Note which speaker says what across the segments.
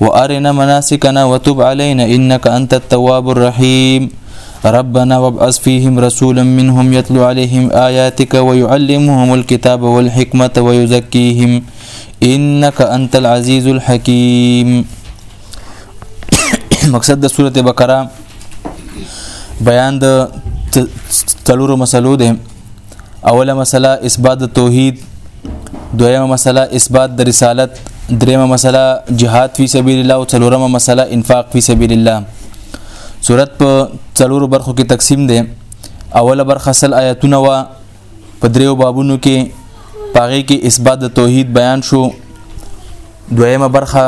Speaker 1: وأرنا مناسكنا وتب علينا إنك أنت التواب الرحيم ربنا وابعث فيهم رسولا منهم يتلو عليهم آياتك ويعلمهم الكتاب والحكمة ويزكيهم إنك أنت العزيز الحكيم مقصد د سورته بقره بیان د تلورو مسلو ده اوله مسله اثبات د توحید دویمه مسله اثبات د رسالت دریمه مسله جهاد فی سبیل الله او څلورمه مسله انفاق فی سبیل الله صورت په څلورو برخو کې تقسیم دی اوله برخه سل آیاتونه وا په دریو بابونو کې پاغې کې اثبات د توحید بیان شو دویمه برخه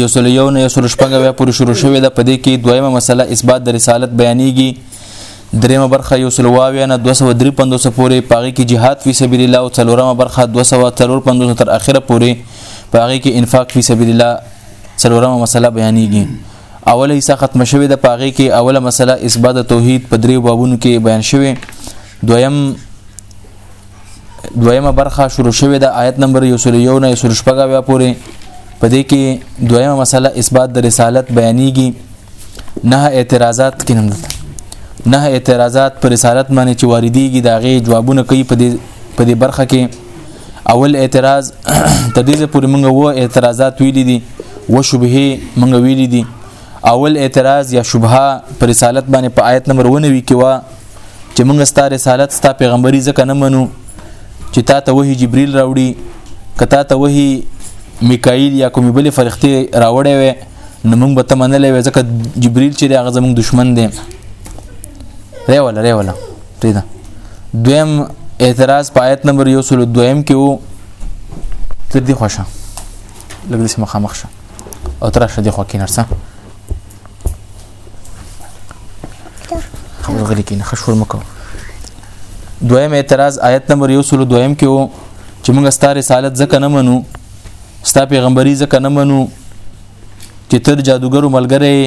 Speaker 1: یو سل یو نه یو سل شپږه بیا پورې شروع شوې ده په دې کې دویمه مسله اثبات د رسالت بیانېږي دریمه برخه یو سل واویا نه 253 پورې پاغي کې جهاد فی سبیل الله او څلورمه برخه 245 تر اخره پورې پاغي کې انفاق فی سبیل الله څلورمه مسله بیانېږي اوله حصہ ختم شوه د پاغي کې اوله مسله اثبات توحید په دریو بابونو کې بیان شوه دویم دویمه برخه شروع شوې ده آیت نمبر 101 نه 114 پورې په دې کې دویمه مسله اثبات د رسالت بیانېږي نه اعتراضات کې نه نه اعتراضات پر رسالت باندې چې واردېږي دا غي جوابونه کوي په دې په دې برخه کې اول اعتراض تدې پورې موږ وو اعتراضات ویلي دي و شبهه موږ ویلي دي اول اعتراض یا شبهه پر رسالت باندې په آیت نمبر 19 کې وا چې موږ ستاره رسالت ستا پیغمبري ځکه نه منو چې تا ته وਹੀ جبريل راوړي کته ته وਹੀ میکائیل یا کومې بلې فرښتې راوړې وي نو موږ به تمنلې وي ځکه جبريل چې هغه زموږ دشمن دی ریوله ریوله پریدا دویم اعتراض په آیت نمبر 102 کې وو تر دې خوښه لګل سم خامخ شه او تر شو دی خو کې نرسه خو غلي کې نه خشور مکو دویم اعتراض آیت نمبر یو سلو دویم کې وو چې موږ ستاره رسالت ځکه نه منو ستا پیغمبري ځکه نه منو چې تر جادوګرو ملګری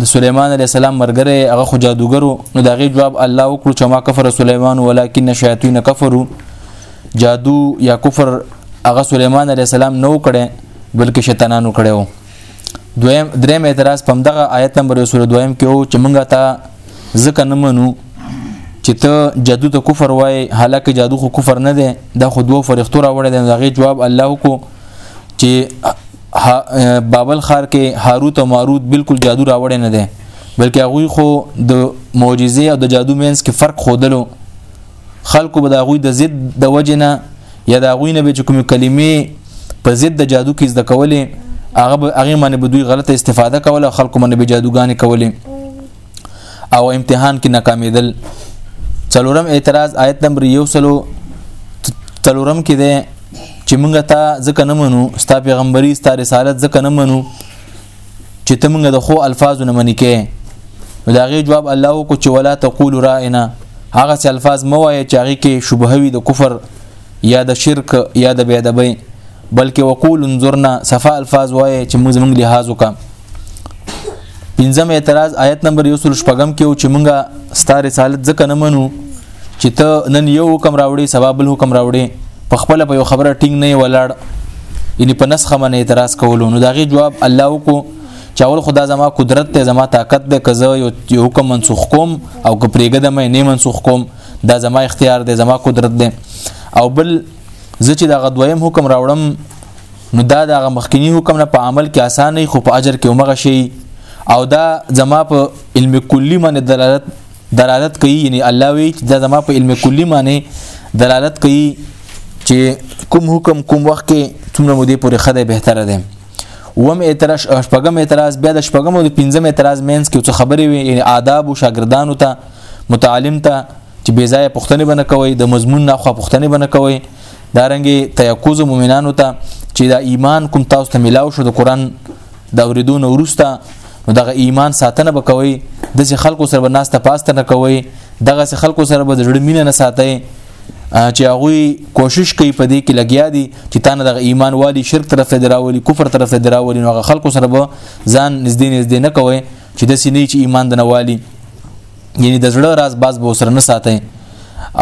Speaker 1: د سليمان عليه السلام مرګره هغه خو جادوګرو نو دا غي جواب الله وکړو چې ما کفر سليمان ولكن شياطين كفروا جادو یا کفر هغه سليمان عليه السلام نو کړي بلکې شیطانانو کړو دویم دریم اعتراض پم دغه آیت نمبر 22 کې وو چې مونږه ته ځکه نه منو چې ته جادو ته کفر وای حالکه جادو خو کفر نه دی دا خو دوه فرښتو راوړی دی هغه جواب الله کو چې بابل خار کې هاروت او ماروت بالکل جادو راوړی نه دی بلکې هغه خو د معجزې او د جادو مینس کې فرق خودلو خلکو به د هغوی د ضد د وجې نه یا د هغوی نه به چې کومې کلمې په ضد د جادو کې زده کولې هغه به هغې باندې به دوی غلطه استفاده کوله خلکو باندې به جادوګانې کولې او امتحان کې ناکامېدل څلورم اعتراض آیت نمبر یو سلو څلورم کې دی چې مونږ ته ځکه نه منو ستا پیغمبري ستا رسالت ځکه نه منو چې ته موږ د خو الفاظو نه منې کې نو دا غي جواب الله کو چې ولا تقول رائنا هغه څه الفاظ مو وایي چې هغه کې شبهه وي د کفر یا د شرک یا د بیادبی بلکې وقول انظرنا صفا الفاظ وایي چې موږ موږ لحاظ وکم پنځم اعتراض آیت نمبر 1 شپږم کې او چې موږ ستاره رسالت ځکه نه منو چې ته نن یو حکم راوړي سبا بل حکم راوړي په خپل په یو خبره ټینګ نه ولاړ یعنی په نسخه باندې اعتراض کولو نو داغي جواب الله وکړو چاول خدا زما قدرت ته زما طاقت ده که زه یو حکم منسوخ کوم او که پرېګه د مې نه منسوخ کوم دا زما اختیار ده زما قدرت ده او بل زه چې دغه دویم حکم راوړم نو دا دغه مخکنی حکم نه په عمل کې اسانه خو په اجر کې ومغه شي او دا زما په علم کلی باندې دلالت دلالت کوي یعنی الله وی چې دا زما په علم کلی معنی دلالت کوي چې کوم حکم کوم وخت کې څومره مودې پورې خدای بهتره دی وم اعتراض شپږم اعتراض بیا د شپږم او د پنځم اعتراض مینس کې څه خبرې وي یعنی آداب او شاګردانو ته متعلم ته چې بې ځای پښتنه بنه کوي د مضمون نه خو پښتنه بنه کوي دارنګي تیاکوز مؤمنانو ته چې دا ایمان کوم تاسو ته ملاو شو د قران دا ورېدون ورسته نو دغه ایمان ساتنه به کوي د ځ خلکو سره به ناس ته پاسته نه کوي دغه ځ خلکو سره به د جوړ مینه نه ساتي چې هغه کوشش کوي په دې کې لګیا دي چې تا نه د ایمان والی شرک طرف ته دراولي کفر طرف ته دراولي نو خلکو سره به ځان نږدې نږدې نه کوي چې د سینې چې ایمان د نوالي یعنی د زړه راز باز به سره نه ساتي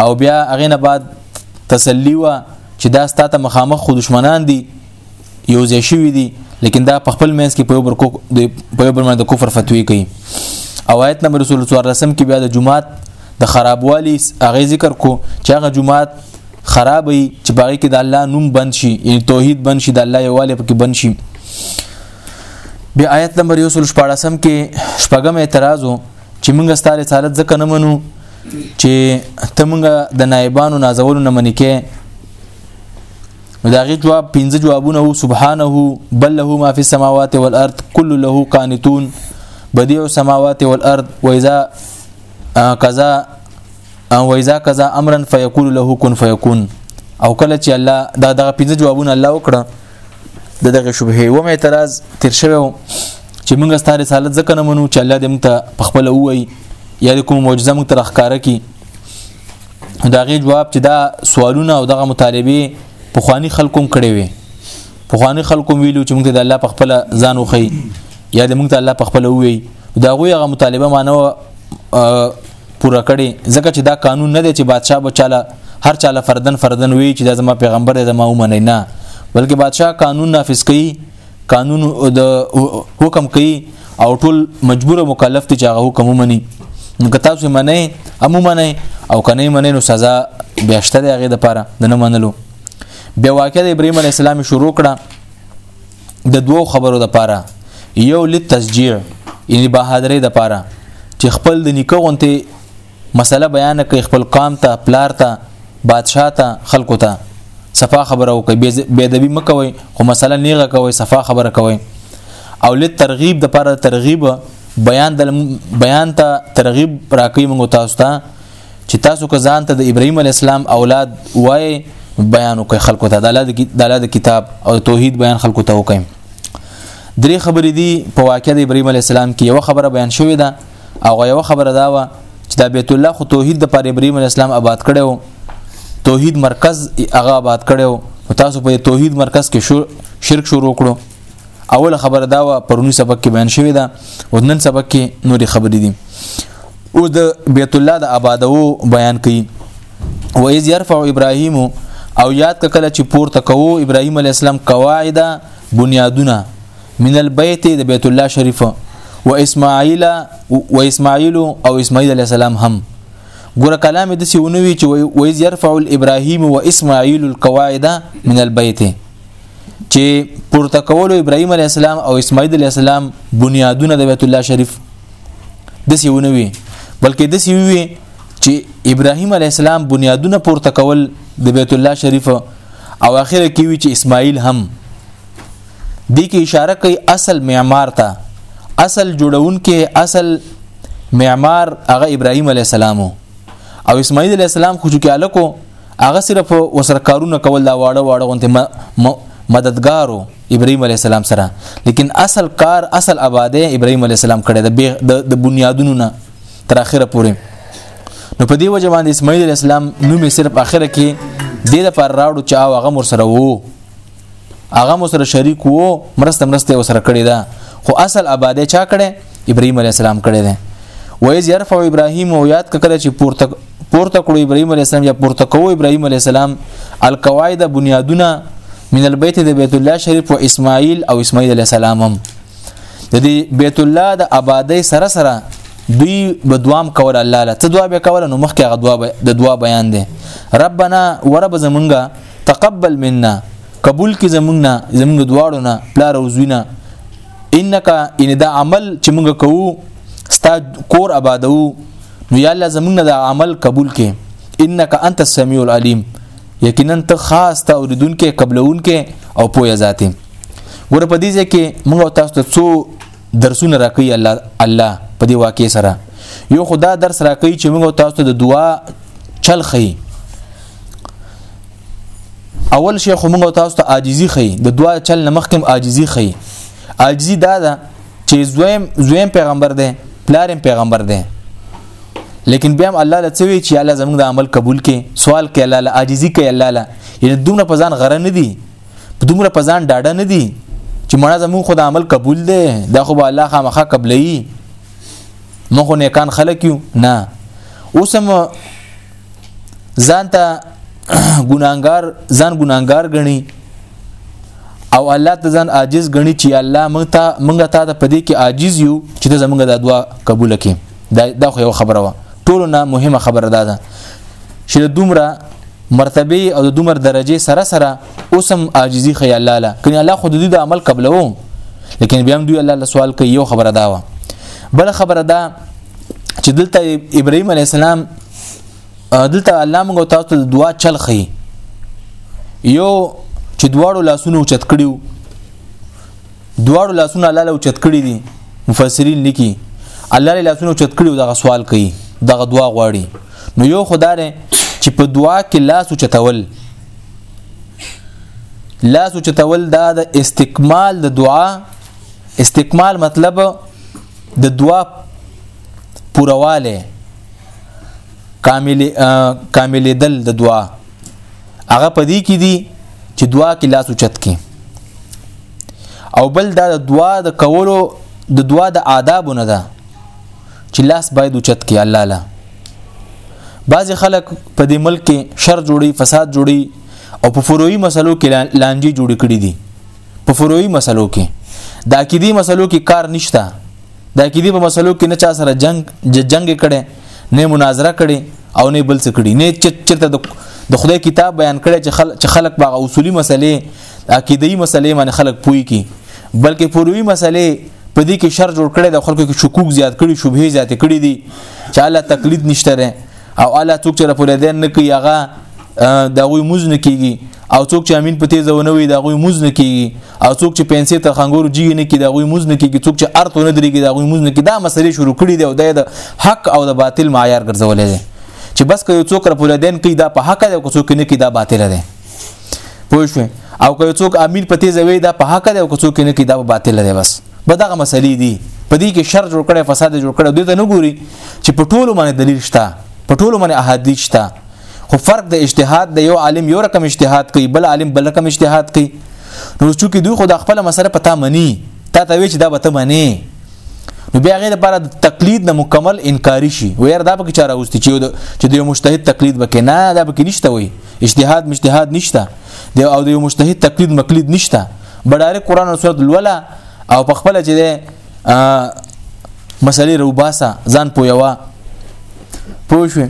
Speaker 1: او بیا هغه نه بعد تسلی و چې دا ستاسو مخامخ خو دشمنان دي یو ځای شوی دي لیکن دا په خپل منځ کې په یو بر کو په یو بر باندې کفر فتوی کوي او آیت نمبر رسول الله رسم کې بیا د جمعات د خرابوالي هغه ذکر کو چې هغه جمعات خرابې چې باغې کې د الله نوم بند شي یعنی توحید بند شي د الله یواله پکې بند شي بیا آیت نمبر 114 کې شپږم اعتراض چې موږ ستاره رسالت ځکه نه منو چې ته موږ د نایبانو نازولو نه منې کې نو دا غي جواب پنځه جوابونه وو سبحانه بل له ما فی السماوات والارض كل له قانتون بديع السماوات والارض واذا قضا او اذا قضا امرا فيقول له كن فيكون او کله چې الله دا دغه پنځه جوابونه الله وکړه د دغه شبهه و مې اعتراض تیر شوی چې موږ ستاره رسالت ځکه نه منو چې الله دې موږ ته په خپل وایي یا کوم معجزه موږ تر ښکارا کی دا غي جواب چې دا سوالونه او دغه مطالبه په خواني خلکو کړي وي په خواني خلکو ویلو چې موږ د الله په خپل ځان وخی یا د موږ ته الله په خپل وی دا غوی هغه مطالبه مانو پورا کړي ځکه چې دا قانون نه دی چې بادشاه بچاله هر چاله فردن فردن وی چې دا زما پیغمبر دی زما ومنه نه بلکې بادشاه قانون نافذ کوي قانون د حکم کوي او ټول مجبور مکلف دي چې هغه حکم ومني نو که تاسو منئ هم منئ او کنه منئ نو سزا بیاشته دی هغه د پاره د نه منلو بیا واقع د ابراهيم عليه السلام شروع کړه د دوو خبرو د پاره یو لتسجیع یعنی بهادرې د پاره چې خپل د نیکه غونته مسله بیان کړئ خپل قام ته پلار ته بادشاه ته خلکو ته صفا خبره وکړئ بے ادبی مکوئ خو مسله نیغه کوئ صفا خبره کوئ او لید ترغیب د پر ترغیب بیان د بیان ته ترغیب راکې موږ تاسو ته چې تاسو که ځان ته د ابراهیم علی السلام اولاد وای بیان وکړئ خلکو ته د الله د کتاب او توحید بیان خلکو ته وکړئ درې خبرې دي په واقعې د ابراهيم عليه السلام کې یو خبره بیان شوې ده او یو خبره دا و چې دا بیت الله خو توحید د پر ابراهیم اسلام آباد کړو توحید مرکز هغه آباد کړو تاسو په توحید مرکز کې شو شرک شروع کړو اول خبره دا و پرونی سبق کې بیان شوی دا او نن سبق کې نوري خبرې دي او د بیت الله د آبادو بیان کړي و اذ يرفع ابراهيم او یاد کله چې پورته کوو ابراهيم عليه السلام قواعد بنیادونه من البيت د بیت الله شریف و اسماعیل و اسماعیل او اسماعیل علی السلام هم ګور کلام د سیونه وی چې و اذ يرفع الابراهيم و اسماعیل القواعد من البيت چې پورته کول ابراهيم علی السلام او اسماعیل علی السلام بنیادونه د بیت الله شریف د سیونه وی بلکې د سیوی چې ابراهيم علی السلام بنیادونه پورته کول د بیت الله شریف او اخر کې وی چې اسماعیل هم دې کې اشاره کوي اصل معمار ته اصل جوړون کې اصل معمار هغه ابراهيم عليه السلام او اسماعیل عليه السلام خو چې الکو هغه صرف وسره کارونه کول دا واړه واړه غونته مددګارو ابراهيم عليه السلام سره لیکن اصل کار اصل آباده ابراهيم عليه السلام کړی د بنیادونو نه تر اخره پورې نو په دې وجه باندې اسماعیل اسلام نوم صرف اخره کې د لپاره راوړو چې هغه مر سره وو هغه مو سره شریک وو مرسته مرسته وسره کړی دا خو اصل آباده چا کړي ابراهيم عليه السلام کړي ده وایز يرفع ابراهيم او یاد کړه چې پورته پورته کړو ابراهيم عليه السلام یا پورته کوو ابراهيم عليه السلام القواعد بنیادونه من البيت د بیت الله شریف او اسماعیل او اسماعیل عليه السلام هم د دې بیت الله د آبادی سره سره دوی بدوام کول الله له تدوا به کول نو مخکې غدوا د دوا بیان دي ربنا ورب زمونږه تقبل منا قبول کی زمونږه زمونږ دواړو نه پلار او زوینه انک ان دا عمل چې موږ کوو ستا کور آبادو نو یا الله زمونږه دا عمل قبول کې انک انت السمیع العلیم یقینا ته خاص ته اوریدونکې قبلونکې او پوهه ذاتې ګوره په دې ځکه موږ تاسو ته څو درسونه راکې الله الله په دې واقع سره یو خدا درس راکې چې موږ تاسو ته د دعا چل خې اول شیخ موږ تاسو ته عاجزي خې د دعا چل نمخکم عاجزي خې عاجزي دا ده چې زویم زویم پیغمبر دی پلارم پیغمبر دی لیکن بیا هم الله لڅوي چې الله زموږ د عمل قبول کړي سوال کوي الله له عاجزي کوي الله له یعنی دومره په ځان غره نه دي په دومره په ځان ډاډه نه دي چې مړه زموږ خو د عمل قبول دی دا خو به الله خامخا قبلوي موږ خو نیکان خلک یو نه اوس هم ځان ته ګناګار ځان ګناګار غني او الله ته ځان عاجز غني چې الله موږ ته موږ ته په دې کې عاجز یو چې ته زموږ د دعا قبول کړي دا دا خو یو خبره و ټولو نه مهمه خبره ده چې دومره مرتبه او د دومر درجه سره سره اوسم عاجزي خي الله لا کني الله خود دې د عمل قبلو لیکن بیا هم دوی الله له سوال کوي یو خبره دا و بل خبره دا چې دلته ابراهيم عليه السلام دلته الله موږ تاسو ته دعا چل خي یو چې دواړو لاسونو چت کړیو دواړو لاسونه الله له اوچت کړي دي مفسرین لیکي الله له لاسونو اوچت کړي او دغه سوال کوي دغه دعا غواړي نو یو خدای چې په دعا کې لاس اوچتول لاس اوچتول دا د استکمال د دعا استکمال مطلب د دعا پورواله کامل کامل دل د دعا هغه پدې کې دي چې دعا کې لاس اوچت کې او بل دا د دعا د کولو د دعا د آدابو نه ده چې لاس باید اوچت کې الله له بعض خلک په دې ملک کې شر جوړي فساد جوړي او په فروعي مسلو کې لانجې جوړې کړې دي په فروعي مسلو کې د عقيدي مسلو کې کار نشته د عقیدې په مسلو کې نه چا سره جنگ جنگ کړي نه مناظره کړي او نه بل څه کړي نه چرته د خدای کتاب بیان کړي چې خلک چې خلک باغ اصولي مسلې عقیدایي مسلې باندې خلک پوي کی بلکې پوروي مسلې په دې کې شر جوړ کړي د خلکو کې شکوک زیات کړي شبهه زیات کړي دي چې الله تقلید نشته او الله څوک چې په لدین نه کوي هغه دا غوي موز نه کیږي او څوک چې امین په تیزه ونه وي دا غوي موز نه کیږي او څوک چې پنسي تر خنګور جیږي نه کیږي دا غوي موز نه کیږي څوک چې ارت نه دريږي دا غوي موز نه کیږي دا مسلې شروع کړي دي او د حق او د باطل معیار ګرځولې دي چې بس که یو څوک رپول دین کوي دا په حق دی او څوک نه کوي دا باطل دی پوه شو او که څوک امیر په تیزه وي دا په حق دی او څوک نه کوي دا باطل دی بس به دغه مسلې دي په دې کې شر جوړ کړي فساد جوړ کړي دوی ته نه ګوري چې په ټولو باندې دلیل شته په ټولو باندې احادیث شته خو فرق د اجتهاد د یو عالم یو رقم اجتهاد کوي بل عالم بل رقم اجتهاد کوي نو چې دوی خو د خپل مسله پتا مني تا ته وی چې دا به ته مني نو بیا غیر لپاره د تقلید نه مکمل انکاری شي ویر دا پکې چاره اوستي چې چې د یو مجتهد تقلید وکې نه دا پکې نشته وي اجتهاد مجتهد نشته د او د یو مجتهد تقلید مقلید نشته بډاره قران او سنت لولا او په خپل چې مسلې روباسه ځان پویوا پوه شو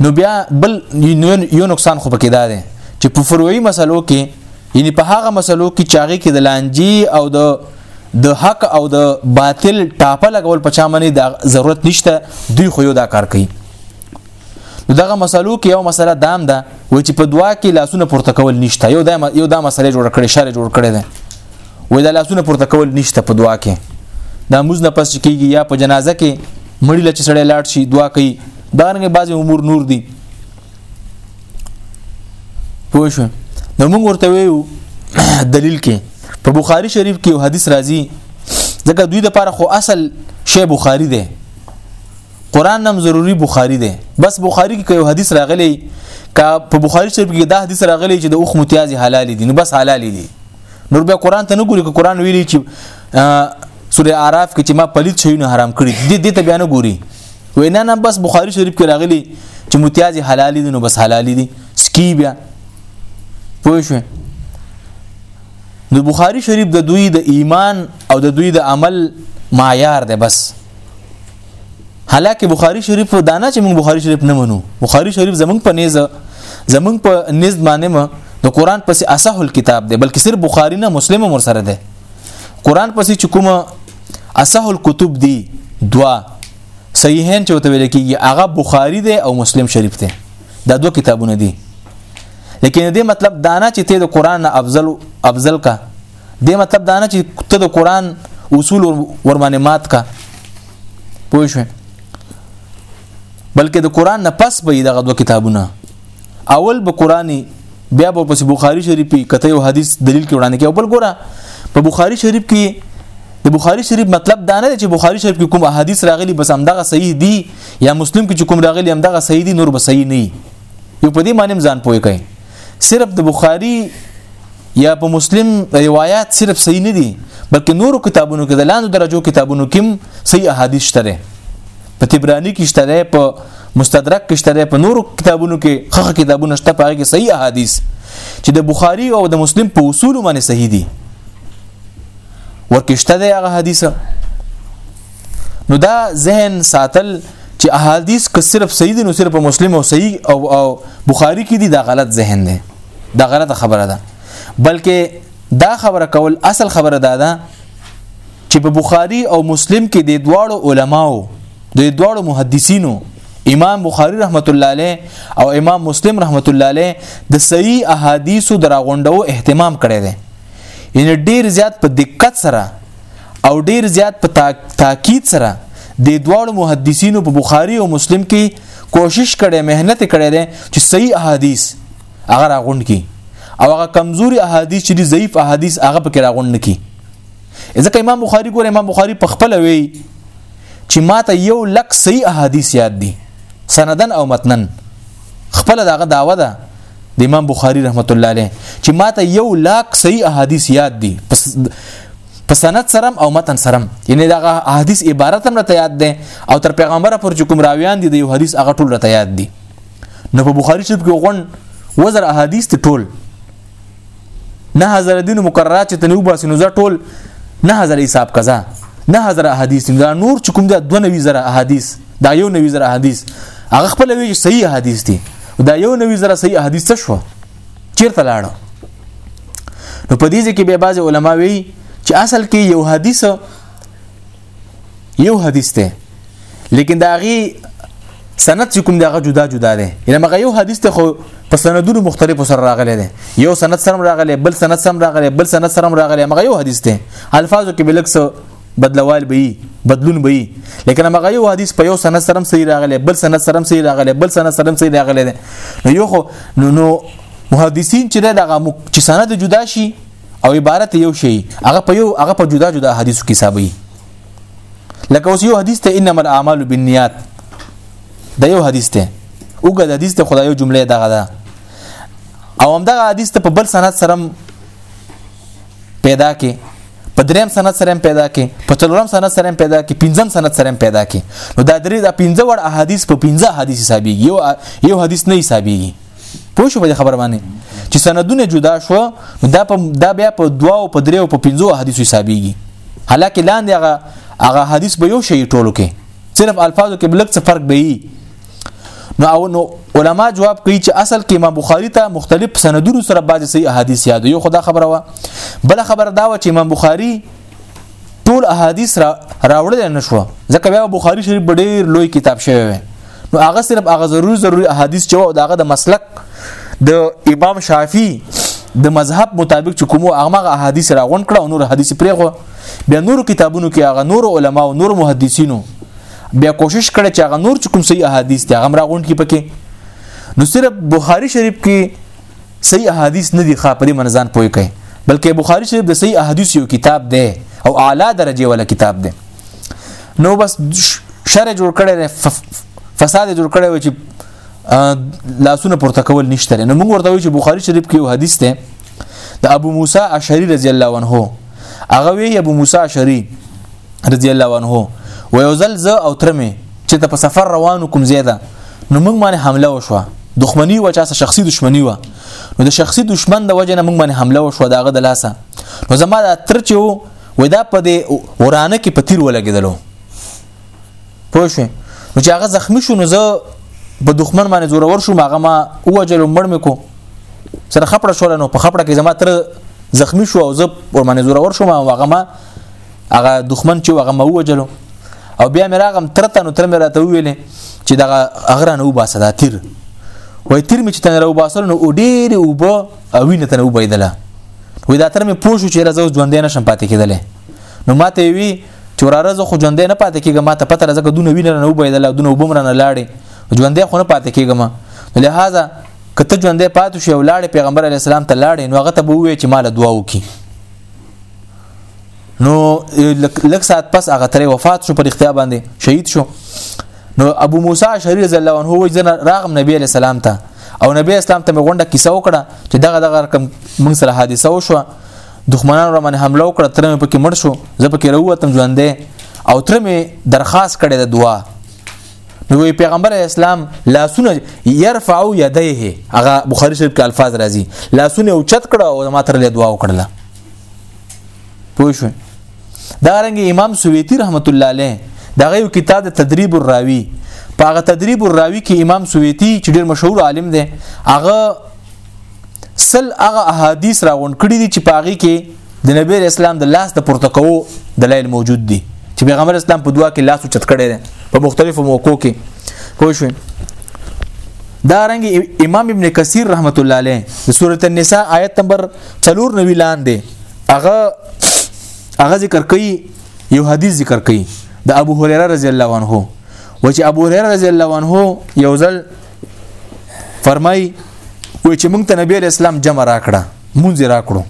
Speaker 1: نو بیا بل یو نقصان خو پکې دا دی چې په فروعي مسلو کې یعنی په هغه مسلو کې چاغي کې د لانجی او د د حق او د باطل ټاپه لګول په چا باندې د ضرورت نشته دوی خو یو دا کار کوي نو دغه مسلو کې یو مسله دام ده و چې په دعا کې لاسونه پورته کول نشته یو دا یو دا مسله جوړ کړي شر جوړ کړي ده و دا لاسونه پورته کول نشته په دعا کې دا موز نه پس کېږي یا په جنازه کې مړی لچ سړی لاړ شي دعا کوي دا نه بعضي امور نور دي پوه شو نو موږ ورته ویو دلیل کې په بخاری شریف کې یو حدیث راځي ځکه دوی د لپاره خو اصل شی بخاری دی قران نم ضروری بخاری دی بس بخاری کې یو حدیث راغلی کا په بخاری شریف کې دا حدیث راغلی چې د اوخ متیازي حلال دي نو بس حلال دي نور به قران ته نه ګوري که قران ویلي چې سوره اعراف کې چې ما پلیت شوی نه حرام کړی دي دې ته بیان ګوري وینا نه بس بخاری شریف کې راغلی چې متیازي حلال دي نو بس حلال دي سکی بیا پوه شو د بخاری شریف د دوی د ایمان او د دوی د عمل معیار دی بس حالکه بخاری شریف دانه چې موږ بخاری شریف نه منو بخاری شریف زمونږ په نيزه زمونږ په نيز باندې ما د قران پسې اصح الكتاب دی بلکې صرف بخاری نه مسلم هم سره دی قران پسې چې کومه اصح الكتب دی دوا صحیحین چې وته ویل کیږي هغه بخاری دی او مسلم شریف دی دا دوه کتابونه دي لیکن دې مطلب دانا چې ته د قران نه افضل افضل کا دې مطلب دا نه چې ته د قران اصول ور باندې مات کا پوه شو بلکې د قران نه پس به دغه دوه کتابونه اول به قرآني بیا به پس بخاری شریف کې کته یو حدیث دلیل کې وړاندې کې او بل ګوره په بخاری شریف کې د بخاری شریف مطلب دا نه دی چې بخاری شریف کې کوم احادیث راغلي بس همدغه صحیح دي یا مسلم کې چې کوم راغلي همدغه صحیح دي نور به صحیح نه یو په دې معنی ځان پوي کوي صرف د بخاری یا په مسلم روایت صرف صحیح نه دي بلکې نورو کتابونو کې د لاندو درجو کتابونو کې صحیح احادیث شته په تبرانی کې شته په مستدرک کې شته په نورو کتابونو کې خخ کتابونه شته په هغه کې صحیح احادیث چې د بخاری او د مسلم په اصول باندې صحیح دي ورکشته دی هغه حدیثه نو دا ذهن ساتل چې احادیث که صرف صحیح دي نو صرف مسلم او صحیح او, او بخاری کې دي دا غلط ذهن دی دا غلطه خبره ده بلکې دا خبره کول اصل خبره ده دا چې په بخاری او مسلم کې د دواړو علماو د دواړو محدثینو امام بخاری رحمت الله علیه او امام مسلم رحمت الله علیه د صحیح احادیثو دراغونډو اهتمام کړی دی ان ډیر زیات په دقت سره او ډیر زیات په تاکید سره د دواړو محدثینو په بخاری او مسلم کې کوشش کړي مهنت کړي دي چې صحیح احادیث هغه راغونډ کی او هغه کمزوري احادیث چې دي ضعیف احادیث هغه پکې راغونډ کی ځکه امام بخاری ګور امام بخاری په خپل وی چې ماته یو لک صحیح احادیث یاد دي سندن او متنن خپل دغه داوه ده دا د امام بخاری رحمت الله علیه چې ماته یو لاک صحیح احادیث یاد دي په سند سرم او متن سرم یعنی دا احادیث عبارت هم راته یاد ده او تر پیغمبره پر کوم راویان دي د یو حدیث هغه ټول راته یاد دي نو په بخاری شریف کې غون وزر احادیث ته ټول 9000 دین مقررات چې تنو باسي نو ټول 9000 حساب قضا 9000 احادیث دا نور چې کوم دا 29000 احادیث دا یو 9000 احادیث هغه خپل وی صحیح احادیث دي دا یو 9000 صحیح احادیث څه شو چیرته لاړو نو په دې ځکه به بعض علما وی چې اصل کې یو حدیث یو حدیث ته لیکن دا غي سند چې کوم دغه جدا جدا دی یعنی مګه یو حدیث ته خو په سندونو مختلفو سره راغلی دی یو سند سره راغلی بل سند سره راغلی بل سند سره راغلی مګه یو حدیث ته الفاظو کې بلک سو بدلوال به بدلون به لیکن مګه یو حدیث په یو سند سره صحیح راغلی بل سند سره صحیح راغلی بل سند سره صحیح راغلی دی نو یو خو نو نو محدثین چې دغه چې سند جدا شي او عبارت یو شی هغه په یو هغه په جدا جدا حدیثو کې حسابي لکه اوس یو حدیث ته انما الاعمال بالنیات دا یو حدیث ته اوګه د حدیث ته خدای یو جمله دغه ده او هم دغه حدیث ته په بل سند سره پیدا کې په دریم سند سره پیدا کې په څلورم سند سره پیدا کې پنځم سند سره پیدا کې نو دا درې دا پنځه وړ احادیث په پنځه حدیث حسابي یو یو حدیث نه حسابي پوه شو په خبره باندې چې سندونه جدا شو دا په دا بیا په دوا او په درې او په پنځو حدیثو حسابيږي حالکه لاندې هغه هغه حدیث به یو شی ټولو کې صرف الفاظو کې بلک څه فرق به نو او نو علما جواب کوي چې اصل کې امام بخاری ته مختلف سندونو سره بعضی صحیح احادیث یاد یو خدا خبره وا بل خبره دا و چې امام بخاری ټول احادیث را راوړل نه شو ځکه بیا بخاری شریف ډیر لوی کتاب شوی وي نو هغه صرف هغه ضروري ضروري احادیث چې او داغه د مسلک د امام شافعي د مذهب مطابق چې کوم هغه احادیث راغون کړه او نور حدیث پرې خو بیا نور کتابونو کې هغه نور علما او نور محدثینو بیا کوشش کړي چې هغه نور چې کوم صحیح احادیث دي هغه راغون کې پکې نو صرف بخاری شریف کې صحیح احادیث نه دي ښه په دې من ځان پوي کوي بلکې بخاری شریف د صحیح احادیث یو کتاب دی او اعلی درجه ولا کتاب دی نو بس شر جوړ کړي فساد جوړ کړي و چې لاسونه پورته کول نشته نو موږ ورته وی چې بخاری شریف کې یو حدیث دی د ابو موسی اشعری رضی الله عنه هغه وی ابو موسی اشعری رضی الله عنه ویوزل ز او ترمه چې ته په سفر روانو کوم ځای ده نو موږ باندې حمله وشوه دښمنی و چا سره شخصي دښمنی و نو د شخصي دښمن د وجه نه موږ باندې حمله وشوه داغه د لاسه نو زما د تر چې و ودا په دې ورانه کې په تیر ولګیدلو پوه شو نو چې هغه زخمی شو نو زه په دښمن باندې زور ور شو ماغه ما اوجل مړ مې کو سره خپړه شول نو په خپړه کې زما تر زخمی شو او زه ور باندې زور ور شو ما هغه ما هغه دښمن چې هغه مو وجلو او بیا مې راغم ترته نو تر مې راته ویلې چې دغه اغره نه وباسه دا تیر وای تیر مې چې تنه وباسل نو ډېر وب او وینې تنه وبیدله وای دا تر مې پوښو چې راځو ژوندې نشم پاتې کېدلې نو ماته وی چې وراره زه خو ژوندې نه پاتې کېږم ماته پته راځه که دونه وینې نه وبیدله دونه وبم نه لاړې ژوندې خو نه پاتې کېږم لہذا کته ژوندې پاتې شو لاړې پیغمبر علی السلام ته لاړې نو هغه ته به وې چې مال دعا وکي نو لک سات پس هغه ترې وفات شو پر اختیا باندې شهید شو نو ابو موسی شری رضی الله عنه وای زنه راغم نبی علیہ السلام ته او نبی اسلام ته غونډه کیسه وکړه چې دغه دغه رقم موږ سره حادثه وشو دښمنان را باندې حمله وکړه تر مې پکې مړ شو زه پکې راووتم ژوندې او تر مې درخواست کړې د دعا نو پیغمبر اسلام لاسونه يرفع يديه هغه بخاری شریف کې الفاظ راځي لاسونه اوچت کړه او ما تر له دعا وکړه پوه شو دا رنګ امام سویتی رحمت الله علیه دغه یو کتاب د تدریب الراوی په هغه تدریب الراوی کې امام سویتی چې ډیر مشهور عالم دی هغه سل هغه احادیث راغون کړي دي چې پاغي کې د نبی اسلام د لاس د پورتکو دلایل موجود دي چې پیغمبر اسلام په دعا کې لاس چت کړي دي په مختلفو موقعو کې پوه شو دا رنګ امام ابن کثیر رحمت الله علیه د سورته النساء آیت نمبر څلور نوی لاندې هغه هغه ذکر کوي یو حدیث ذکر کوي د ابو هريره رضی الله عنه و چې ابو هريره رضی الله عنه یو ځل فرمای و چې مونږ ته نبی اسلام جمع راکړه مونږ راکړو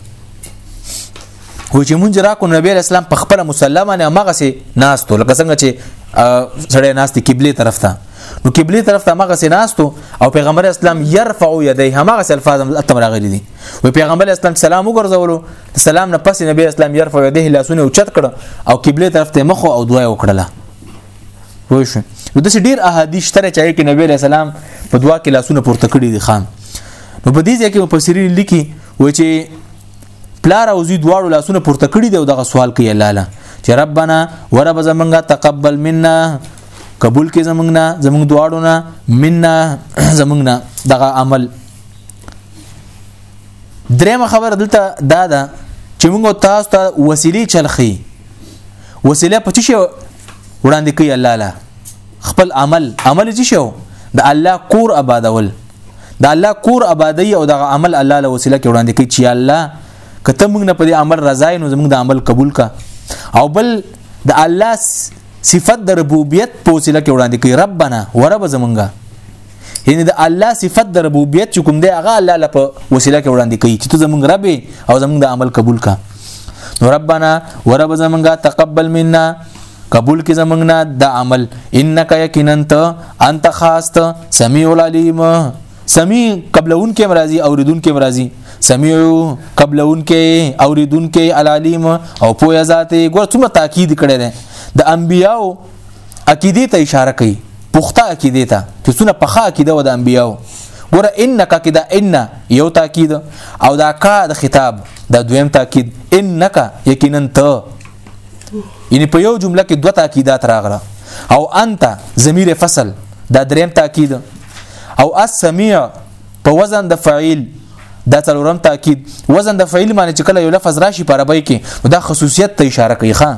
Speaker 1: و چې مونږ راکو نبی اسلام په خپل مسلمه نه مغه سي ناستو لکه څنګه چې سړی ناست قبله طرف ته نو قبله طرف ته مغه سي ناستو او پیغمبر اسلام يرفع يديه مغه الفاظ تم راغلي دي و پیغمبر اسلام سلام وګرځولو سلام نه پس نبی اسلام يرفع يده لاسونه اوچت کړ او قبله طرف ته مخ او دعا وکړه وای شو نو د ډیر احادیث تر چا کې نبی له سلام په دعا کې لاسونه پورته کړی دي خان نو په دې ځای کې مفسرین لیکي و چې پلار او زوی دواړو لاسونه پورته کړی دی او دغه سوال کوي الله له چې ربانا ورب زمونږه تقبل منا قبول کې زمونږ نه زمونږ دواړو نه منا زمونږ نه دغه عمل درېمه خبره دلته دا ده چې موږ تاسو ته وسیلې چلخي وسیله په څه شي وړاندې کوي الله لا خپل عمل عمل څه شو د الله کور آبادول د الله کور آبادی او د عمل الله له وسیله کې وړاندې کوي چې الله کته موږ نه په دې عمل رضای نو زموږ د عمل قبول کا او بل د الله صفت د ربوبیت په وسیله کې وړاندې کوي ربنا ورب زمونږه یعنی د الله صفت د ربوبیت چې کوم دی هغه الله لپاره وسیله کې وړاندې کوي چې ته زمونږ رب او زمونږ د عمل قبول کا نو ربانا ورب زمونږه تقبل منا قبول کې زمونږ نه د عمل انک یقینا ته انت خاص ته سمیع العلیم سمیع قبلون کې مرضی اوریدون کې مرضی سمیع قبلون کې اوریدون کې العلیم او پوهه ذات ګور څومره تاکید کړی دی د انبیاو عقیده ته اشاره کوي پخته عقیده ته چې څونه پخه عقیده و د انبیاو ګوره انک کې دا ان یو تاکید او دا کا د خطاب دا دویم تاکید انک یقینا ته یعنی په یو جمله کې دوه تاکیدات راغله او انت ضمیر فصل دا دریم تاکید او السمیع په وزن د فعیل دا څلورم تاکید وزن د فعیل معنی چې کله یو لفظ راشي په عربی کې دا خصوصیت ته اشاره کوي ښا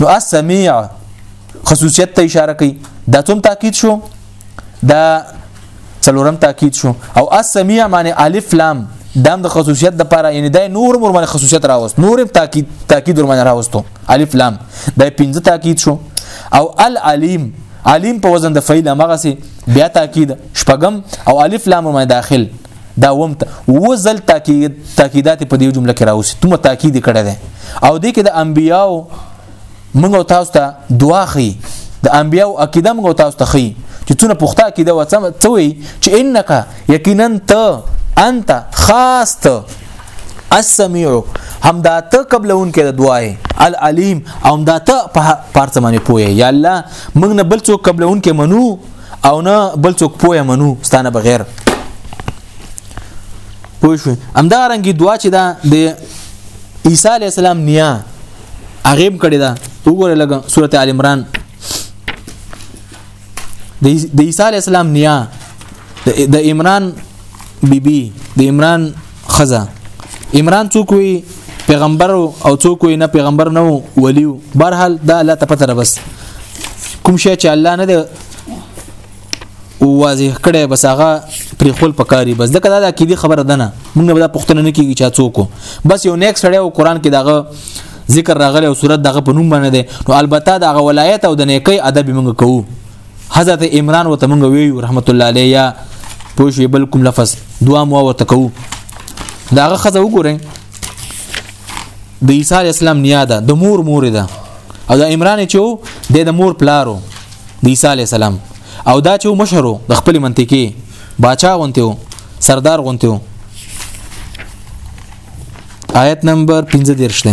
Speaker 1: نو السميع خصوصیت ته اشاره کوي دا څوم تاکید شو دا څلورم تاکید شو او السميع معنی الف لام دام د خصوصیت د پاره یعنی د نور مور باندې خصوصیت راوست نور تاکید تاکید ور باندې راوستو الف لام د پنځه تاکید شو او العلیم علیم په وزن د فعل مغه سي بیا تاکید شپغم او الف لام ور باندې داخل دا وم و ځل تاکید تاکیدات په دې جمله کې راوسی ته تاکید کړه ده او دې کې د انبیاو موږ تاسو ته دعا خي د انبیاو عقیده موږ تاسو ته خي چې څونه پخته عقیده و څه وي چې انک یقینا ته انت خاص ته السميع هم دا ته قبل اون کې د دعای العلیم هم دا ته په پارڅ باندې پوي یا الله موږ نه بل څوک قبل اون کې منو او نه بل څوک پوهه منو ستانه بغیر پوه شو همدا رنګي دعا چې دا د عیسی علی السلام نیا اغیب کړی دا وګوره لګه سورته ال عمران د عیسی علی السلام نیا د عمران بیبي د عمران خزه عمران څوک وي پیغمبر او څوک وي نه پیغمبر نه ولیو برحال دا الله ته پته بس کوم شی چې الله نه دی او واضح کړي بس هغه پر خپل پکاري بس دغه دا کې دي خبره ده نه موږ به دا پښتنه نه کیږي چې څوک بس یو نیکس سړی او قران کې دغه ذکر راغلی او صورت دغه په نوم باندې نو البته دغه ولایت او د نیکی ادب موږ کوو حضرت عمران وته مونږ ویو رحمت الله علیه پوه شو بل کوم لفظ دعا مو وته کو داغه خزه وګورئ د عیسی اسلام نیاده د مور مور ده او د عمران چې د د مور پلارو د عیسی علی السلام او دا چې مشرو د خپل منطقي باچا غونته سردار غونته آیت نمبر 15 درشته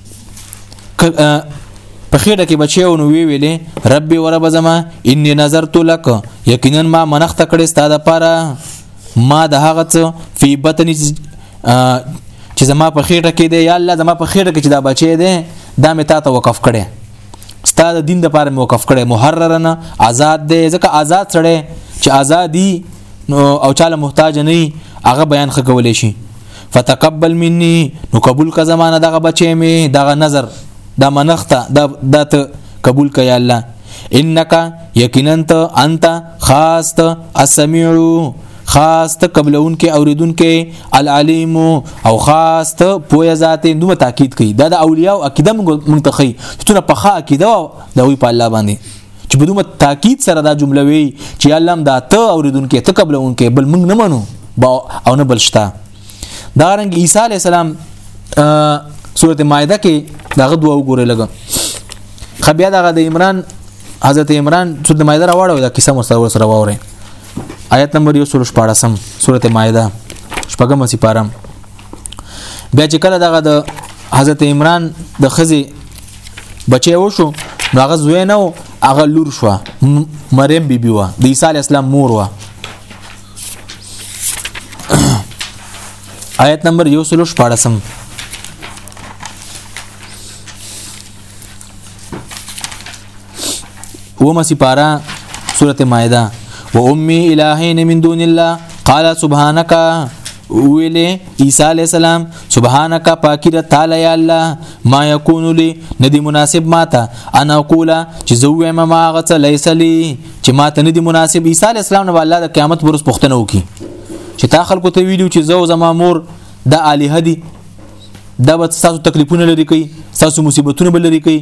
Speaker 1: په خېټه کې بچیو نو وی ویلې ربي ورب زما اني نظرت لك یقینا ما منخت کړې ستاده پاره ما د هغه څه په بطن چې زما په خېټه کې دی یا الله زما په خېټه کې چې دا بچی دی دا مې تا ته وقف کړي ستاده دین د پاره مې وقف کړي محررنه آزاد دی ځکه آزاد سره چې آزادي او چاله محتاج نه هغه بیان خکولې شي فتقبل مني نو قبول کا زمانه دغه بچي می دغه نظر دا منخته دا دات قبول کا یا الله انک یقینا ته انت خاص ته السمیع خاص ته قبلون کې اوریدون کې العلیم او خاص ته پوهه ذات دوه تاکید کوي دا د اولیاء او عقیده مونږ ته خي ته په خا عقیده او د وی په الله باندې چې په دومره تاکید سره دا جمله وی چې الله هم دا ته اوریدونکې ته قبلونکې بل موږ نه منو او نه بل شته دا رنګ عیسی علی السلام سورته مائده کې داغه دوه وګوره لګا خبیا داغه د عمران حضرت عمران سورته مائده راوړو دا کیسه مستور سره وره آیت نمبر 114 سورته مائده شپږم سي پارم بیا چې کله دغه د حضرت عمران د خزي بچي وشو نو هغه زوی نه و هغه لور شو مریم بیبي و د عیسی علی السلام مور و آیت نمبر 114 14 ومه سپاره سوره مائده و امي الهين من دون الله قال سبحانك ویلې عیسی علی السلام سبحانك پاکی د تعالی یا الله ما یکون لی ندی مناسب ماته انا اقول چې زوې ما ما غڅ لیس لی چې ماته ندی مناسب عیسی علی السلام نه الله د قیامت ورځ پښتنه وکي چې تا خلکو ته ویلو چې زو زما مور د الہ دی دا به تاسو تکلیفونه لري کوي تاسو مصیبتونه به لري کوي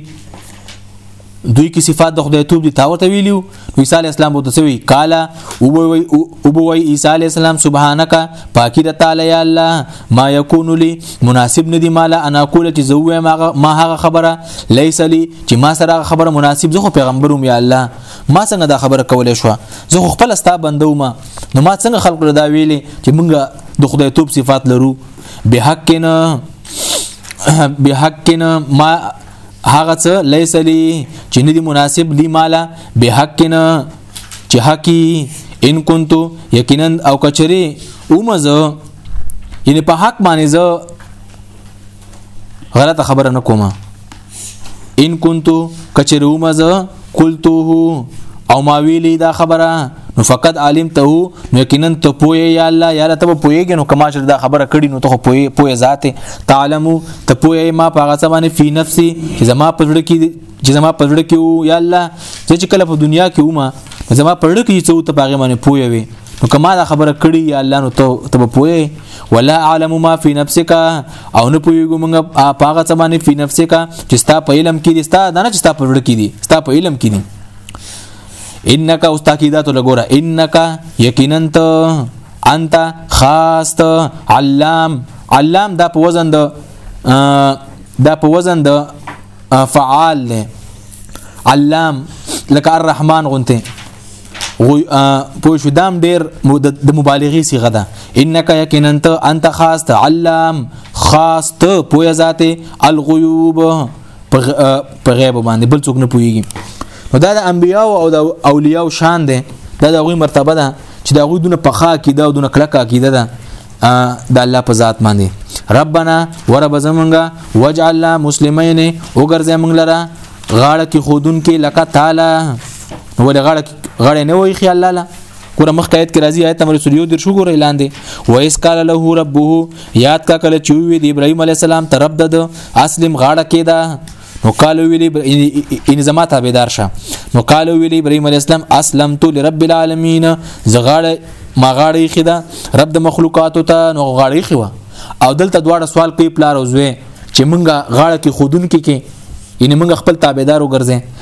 Speaker 1: دوی کې صفات د خدای توب دي تا ورته ویلو عیسی علی السلام ورته سوي قال او بوي او بوي عیسی علی السلام سبحانك پاکي د تعالی یا الله ما يكون لي مناسب ندي مال انا اقول چې زوې ما ما هغه خبره ليس لي چې ما سره خبره مناسب زه خو پیغمبروم یا الله ما څنګه دا خبره کولې شو زه خو خپل ستا بندوم نو ما څنګه خلق دا ویلي چې مونږ د خدای توب صفات لرو بحقنا بحقنا ما هغه څه ليس لي چې ندي مناسب دي مالا بحقنا چې حقي ان كنت یقینا او کچري اومزه یعنی په حق باندې زه غلطه خبره نه کومه ان كنت کچرو مزه قلته او ما ویلی دا خبره نو فقط عالم ته نو یقینا ته پوهه یا الله یا ته پوهه نو کما چې دا خبره کړي نو ته پوهه پوهه ذات تعلم ته پوهه ما په هغه باندې فی نفسي چې زما پزړه کې چې زما پزړه کې یا الله چې کله په دنیا کې ومه زما پزړه کې څو ته پاغه باندې پوهه وي نو کما دا خبره کړی یا الله نو ته ته پوهه ولا اعلم ما فی نفسک او نه پوهیږم موږ پاغه څه باندې فی نفسک چې ستا په علم کې دي ستا دا نه چې ستا په وړ کې دي ستا په علم کې دي انک او تاکیدات لګوره انک یقینا ته انت خاص ته علام علام دا په وزن د دا په وزن د فعال له علام لکه الرحمن غونته پوه شو دام ډیر د مبالغې صيغه ده انک یقینا ته انت خاص ته علام خاص ته پوهه ذاته الغیوب په غیب باندې بل څوک نه پوهیږي نو دا د انبیا او د اولیاء شان ده دا د غوی مرتبه ده چې دا غوی دونه پخا کیده او دونه کلک کیده ده د الله په ذات باندې ربنا ورب زمونږه وجعلنا مسلمین او ګرځې مونږ لره غاړه کې خودون کې لکه تعالی نو ولې غاړه غاړه نه وای خیال لاله ګوره مخ کایت کې راځي آیت نمبر 1 در شو ګوره اعلان دی و اس قال له ربه یاد کا کله چې وی دی ابراهيم عليه السلام ته رب د اسلم غاړه کېده نو قالو ویلی ان زما تابعدار شه نو قالو ویلی ابراهيم عليه السلام اسلمت لرب العالمین زغاړه ما غاړه خدا رب د مخلوقات ته نو غاړه خوا او دلته دواړه سوال کوي پلار او زوی چې مونږه غاړه کې خودون کې کې ان مونږ خپل تابعدار وګرځي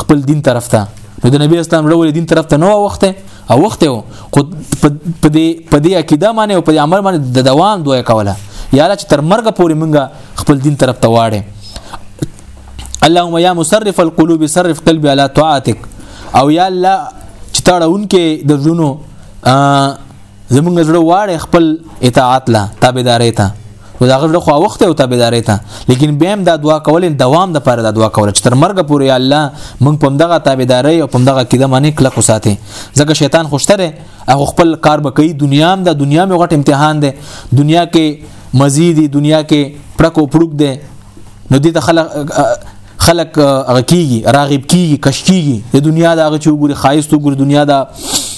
Speaker 1: خپل دین طرف ته نو د نبی اسلام ډول دین طرف ته نو وخت او وخت یو خو په دې په دې عقیده باندې او په دې عمل باندې د دوام دوه کوله یا چې تر مرګ پورې مونږه خپل دین طرف ته واړې اللهم یا مصرف القلوب صرف قلبي على طاعتك او یا الله چې تاړهونکې د زونو زمونږ زړه واړې خپل اطاعت لا تابعداري ته نو دا غږ خو وخت او تابعداري ته لیکن بیا هم دا دعا کول دوام د پاره دا دعا کول چې تر مرګ پورې الله مونږ په دغه تابعداري او په دغه کده باندې کلک وساتي ځکه شیطان خوشتره هغه خپل کار به کوي دنیا هم د دنیا مې غټ امتحان دی دنیا کې مزيدي دنیا کې پړکو پړوک دی نو دې ته خلک خلک هغه کیږي راغب کیږي کش کیږي د دنیا دا هغه چې وګوري خایست وګوري دنیا دا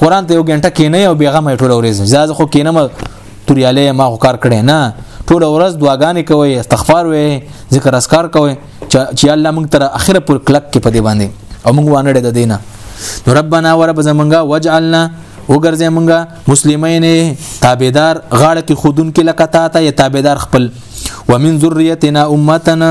Speaker 1: قران ته یو غنټه کینې او بیغمه ټول ورځ ځاز خو کینم توریاله ما خو کار کړي نه ټول ورځ دعاګانې کوي استغفار وي ذکر اسکار کوي چې الله موږ تر اخره پر کلک کې پدې باندې او موږ وانه د دینه نو ربنا ورب زمونږه وجعلنا وګرځې مونږه مسلمانین تابعدار غاړه کې خودون کې لکه تا ته تابعدار خپل ومن ذریتنا امتنا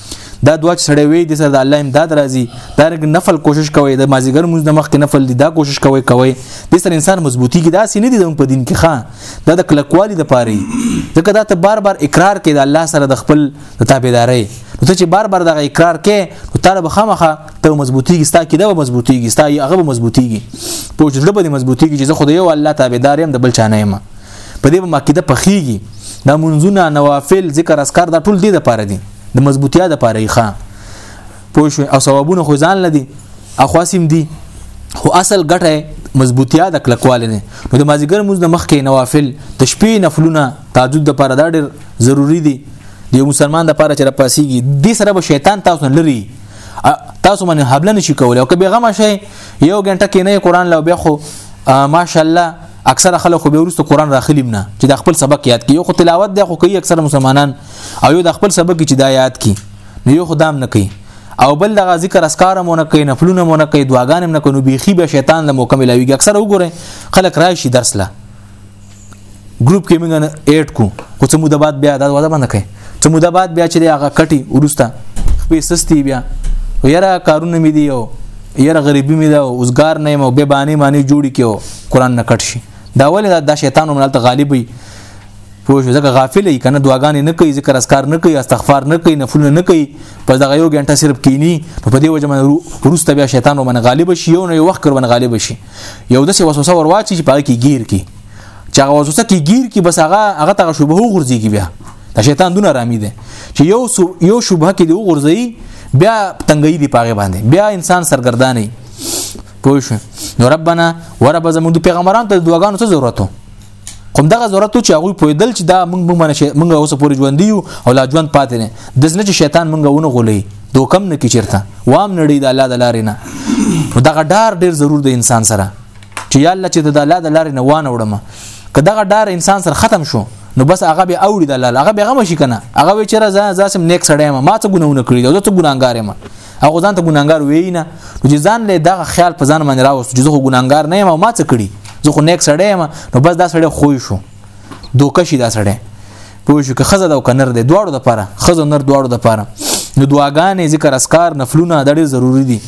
Speaker 1: دا دوا چې سړی وي د سره د الله امداد راځي دا رنګ نفل کوشش کوي د مازیګر موږ د مخ کې نفل دي دا کوشش کوي کوي د سره انسان مضبوطی کې دا سینې دي د په دین کې ښا دا د کلکوالي د پاره ځکه دا ته بار بار اقرار کوي د الله سره د خپل تابعداري ته چې بار بار دغه اقرار کې نو طالب خامخه ته مضبوطی کې ستا کې دا مضبوطی کې ستا هغه مضبوطی کې پوه چې د مضبوطی کې چې زه خدای او الله تابعدار يم د بل چانه يم په دې ما کې د پخېږي دا منځونه نوافل ذکر اسکار دا ټول دې د پاره دي د مضبوطیا د پاره یې ښه پوه شو او ثوابونه خو ځان لدی اخواسم دي خو اصل ګټه مضبوطیا د کلکواله نه نو د مازیګر موږ د مخ کې نوافل د شپې نفلونه تهجد د پاره دا ډېر ضروری دي د یو مسلمان د پاره چې را پاسيږي د سره به شیطان تاسو نه لري تاسو باندې حمله نشي کولای او که به غم شي یو غنټه کې نه قران لو بیا خو ماشاءالله اکثره خلک خو به ورسته قران راخلیم نه چې د خپل سبق یاد کی یو خو تلاوت دی خو کوي اکثره مسلمانان او یو د خپل سبق چې دا یاد کی نو یو خدام نه کوي او بل دغه ذکر اسکار مونږ کوي نفلونه مونږ کوي دعاګان مونږ کوي بیخي به شیطان له مکمل ویږي اکثره وګوره خلک راشي درس له ګروپ کې موږ اډ کو خو څه مو د بعد بیا دا ودا باندې کوي څه موده بعد بیا چې هغه کټي ورسته خپې سستی بیا یاره کارونه مې دی او یاره غریبي مې ده اوسګار نه یم او به باندې باندې جوړ کیو قران نه کټ شي دا ولې دا, دا شیطان هم دلته غالب وي پوه شو ځکه غافل یې کنه دعاګانې نه کوي ذکر اسکار نه کوي استغفار نه کوي نفل نه کوي په دغه یو غنټه صرف کینی په دې وجه من روس ته بیا شیطان ومن غالب شي یو نه یو وخت کر من غالب شي یو داسې وسوسه ورواچي چې پای کې گیر کی چې هغه وسوسه کې گیر کی بس هغه هغه ته شوبه وغورځيږي بیا دا شیطان دونه رامي دي چې یو یو شوبه کې دی وغورځي بیا تنګي دی پاغه باندې بیا انسان سرګردانه پوه شو نو ربنا ورب زموږ پیغمبران ته دعاګانو څه ضرورت کوم دغه ضرورت چې هغه پویدل چې دا موږ موږ منشه موږ اوس پورې ژوند یو او لا ژوند پاتې نه د ځنه چې شیطان موږ ونه غولې دوکم نه کی چیرته وام نړی د الله د لارې نه دغه ډار ډیر ضرور دی انسان سره چې یا الله چې د الله د لارې نه وانه وړم که دغه ډار انسان سره ختم شو نو بس هغه به اوړي د الله هغه به غم شي کنه هغه به چیرې ځا ځاسم نیک سړی ما ته ګناونه کړی دا ته ګناګار ما هغه ځان ته ګناګار وی نه نو چې ځان له دغه خیال په ځان باندې راوست چې زه خو ګناګار نه یم او ما څه کړی زه خو نیک سړی یم نو بس دا سړی خوې شو دوکه شي دا سړی پوه شو که خزه دا کنر دی دواړو د پاره خزه نر دواړو د پاره نو دعاګانې ذکر اسکار نفلونه د ډېر ضروری دي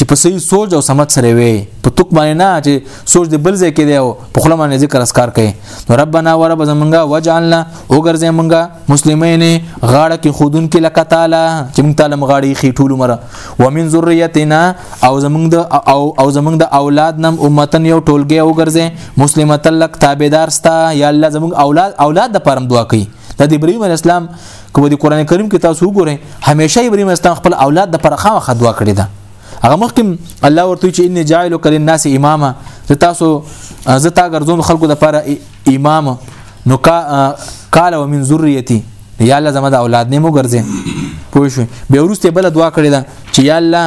Speaker 1: چې په صحیح سوچ او سمت سره وي په توک باندې نه چې سوچ دې بل ځای کې دی او په خپل باندې ذکر اسکار کوي نو ربنا ورب زمونږه وجعلنا وګرځي مونږه مسلمانې غاړه کې خودون کې لکه تعالی چې مونږ تعالی مغاړي خې ټول مره ومن ذریتنا او زمونږ د او او زمونږ د اولاد نم امتن یو ټولګي وګرځي مسلمه تلک تابعدار ستا یا الله زمونږ اولاد اولاد د پرم دعا کوي د ابراهيم اسلام کوم د قران کریم کې تاسو وګورئ همیشه ابراهيم اسلام خپل اولاد د پرخه مخه دعا کړی ده هغه مخکې الله ورته چې ان جاعل کل الناس امامه زه تاسو زه تا ګرځوم خلکو د پاره امام نو قال ومن ذريتي یا الله زما د اولاد نه مو ګرځي پوه شو به ورسته بل دعا کړی دا چې یا الله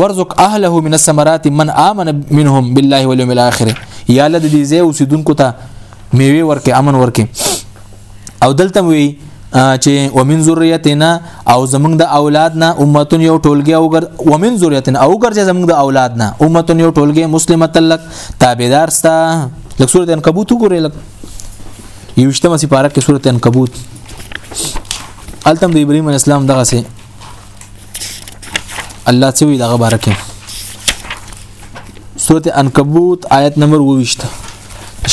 Speaker 1: ورزق اهله من الثمرات من امن منهم بالله واليوم الاخر یا الله د دې زه اوسیدونکو ته میوه ورکه امن ورکه او دلته وی چې ومن ذریتنا او زمنګ د اولاد نه امتون یو ټولګي او ګر ومن ذریتنا او ګرځي زمنګ د اولاد نه امتون یو ټولګي مسلمه تلک تابعدار ستا لکه سورته انکبوت وګورئ لکه یوشتمه سپاره کې سورته انکبوت التم د ابراهيم اسلام دغه سي الله څه وی دغه بارکه سورته عنکبوت آیت نمبر 22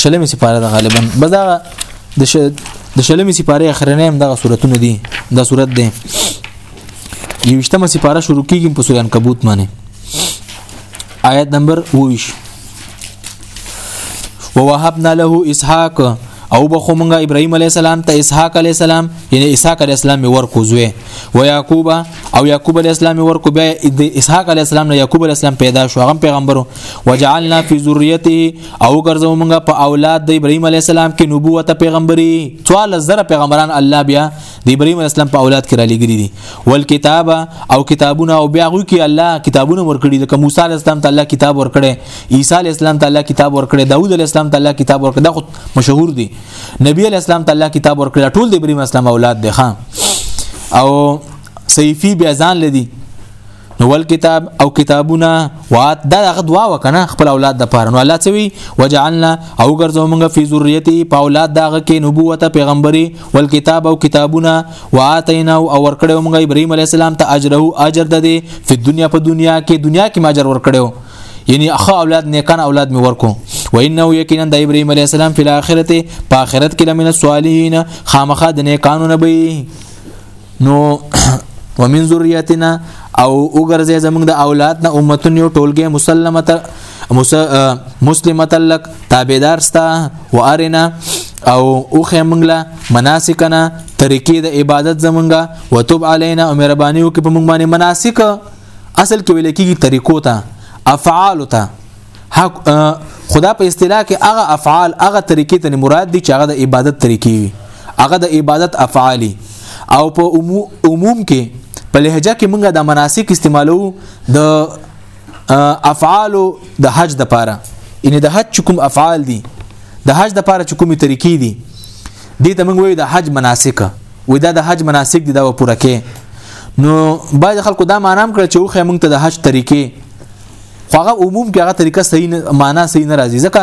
Speaker 1: شلمې سپاره ده غالبا بدا د ش... د شلمې سپاره اخرنه هم دغه سوراتونه دي دا سورات ده یوشتمه سپاره شروع کیږي په سورته عنکبوت باندې آیت نمبر 22 ووهبنا له اسحاق او بخو مونږه ابراهيم عليه السلام ته اسحاق عليه السلام یعنی اسحاق عليه السلام ورکو زوی و يعقوب او يعقوب عليه السلام ورکو بیا د اسحاق عليه السلام نه يعقوب عليه السلام پیدا شو هغه پیغمبرو وجعلنا في ذريته او ګرځو مونږه په اولاد د ابراهيم عليه السلام کې نبوت پیغمبري ټول زره پیغمبران الله بیا د ابراهيم عليه السلام په اولاد کې را لګري دي ول کتاب او کتابونه او بیا غوي کې الله کتابونه ورکړي لکه موسی عليه السلام ته الله کتاب ورکړي عيسى عليه السلام ته الله کتاب ورکړي داوود عليه السلام ته الله کتاب ورکړي دا خو مشهور دي نبی عليه السلام ته الله کتاب ورکړي ټول د ابراهيم عليه السلام اولاد دي خان او سيفي بيزان لدی نو ول کتاب او کتابونه وات دا هغه دعا وکنه خپل اولاد د پاره نو الله سوي وجعلنا او ګرځو موږ فی ذریته په اولاد داغه کې نبوت پیغمبري ول کتاب او کتابونه واتینا او ورکړو موږ ابراهیم علی السلام ته اجره اجر ده دی په دنیا په دنیا کې دنیا کې ماجر ورکړو یعنی اخا اولاد نیکان اولاد می ورکو و انه یقینا د ابراهیم علی السلام په اخرته په اخرت کې لمن الصالحین خامخا د نیکانو نبی نو ومن ذریاتنا او وګرځي زمونږ د اولاد نه امتون یو ټولګه مسلمه مسلمه لک تابعدار ستا وارنا او اوخه منګله مناسکنا طریقې د عبادت زمونږه وتوب علینا او مهرباني وکړي په موږ باندې مناسک اصل کې ویل کېږي طریقو ته افعال ته خدا په اصطلاح کې هغه افعال هغه طریقې ته مراد دي چې هغه د عبادت طریقې وي هغه د عبادت افعالي او په عموم کې په لهجه کې موږ د مناسک استعمالو د افعال د حج د پاره ان د حج کوم افعال دي د حج د پاره کومې طریقې دي دې ته موږ وایو د حج مناسک وې دا د حج مناسک دي دا پوره کې نو باید خلکو دا مانام کړ چې وخه موږ ته د حج طریقې خو هغه عموم کې هغه طریقه صحیح معنا صحیح نه راځي ځکه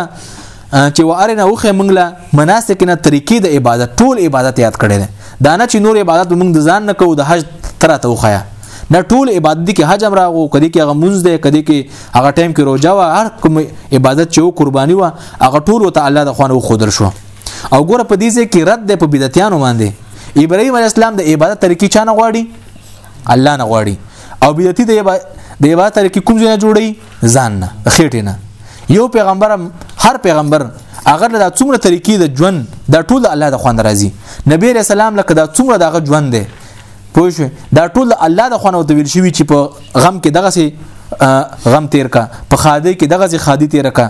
Speaker 1: چې وارنه اوخه موږ له مناسک نه طریقې د عبادت ټول عبادت یاد کړي دي دا نه چې نور عبادت موږ د ځان نه کوو د حج تر ته وخیا نه ټول عبادت دي کې حج امر راغو کدي کې هغه منځ دی کدي کې هغه ټایم کې روزه وا هر کوم عبادت چې و قرباني وا هغه ټول ته الله د خوانو خودر شو او ګوره په دې ځای کې رد دی په بدعتانو باندې ابراهيم عليه السلام د عبادت طریقې چانه غواړي الله نه غواړي او بدعتي د د عبادت طریقې کوم ځای نه جوړي ځان نه خېټه نه یو پیغمبر هر پیغمبر اگر دا څومره طریقې د ژوند دا ټول الله د خوان راضي نبی رسول الله لکه دا څومره دغه ژوند دی پوه شو دا ټول الله د خوان او د ویل شوی چې په غم کې دغه سي غم تیر کا په خاده کې دغه سي خادي تیر کا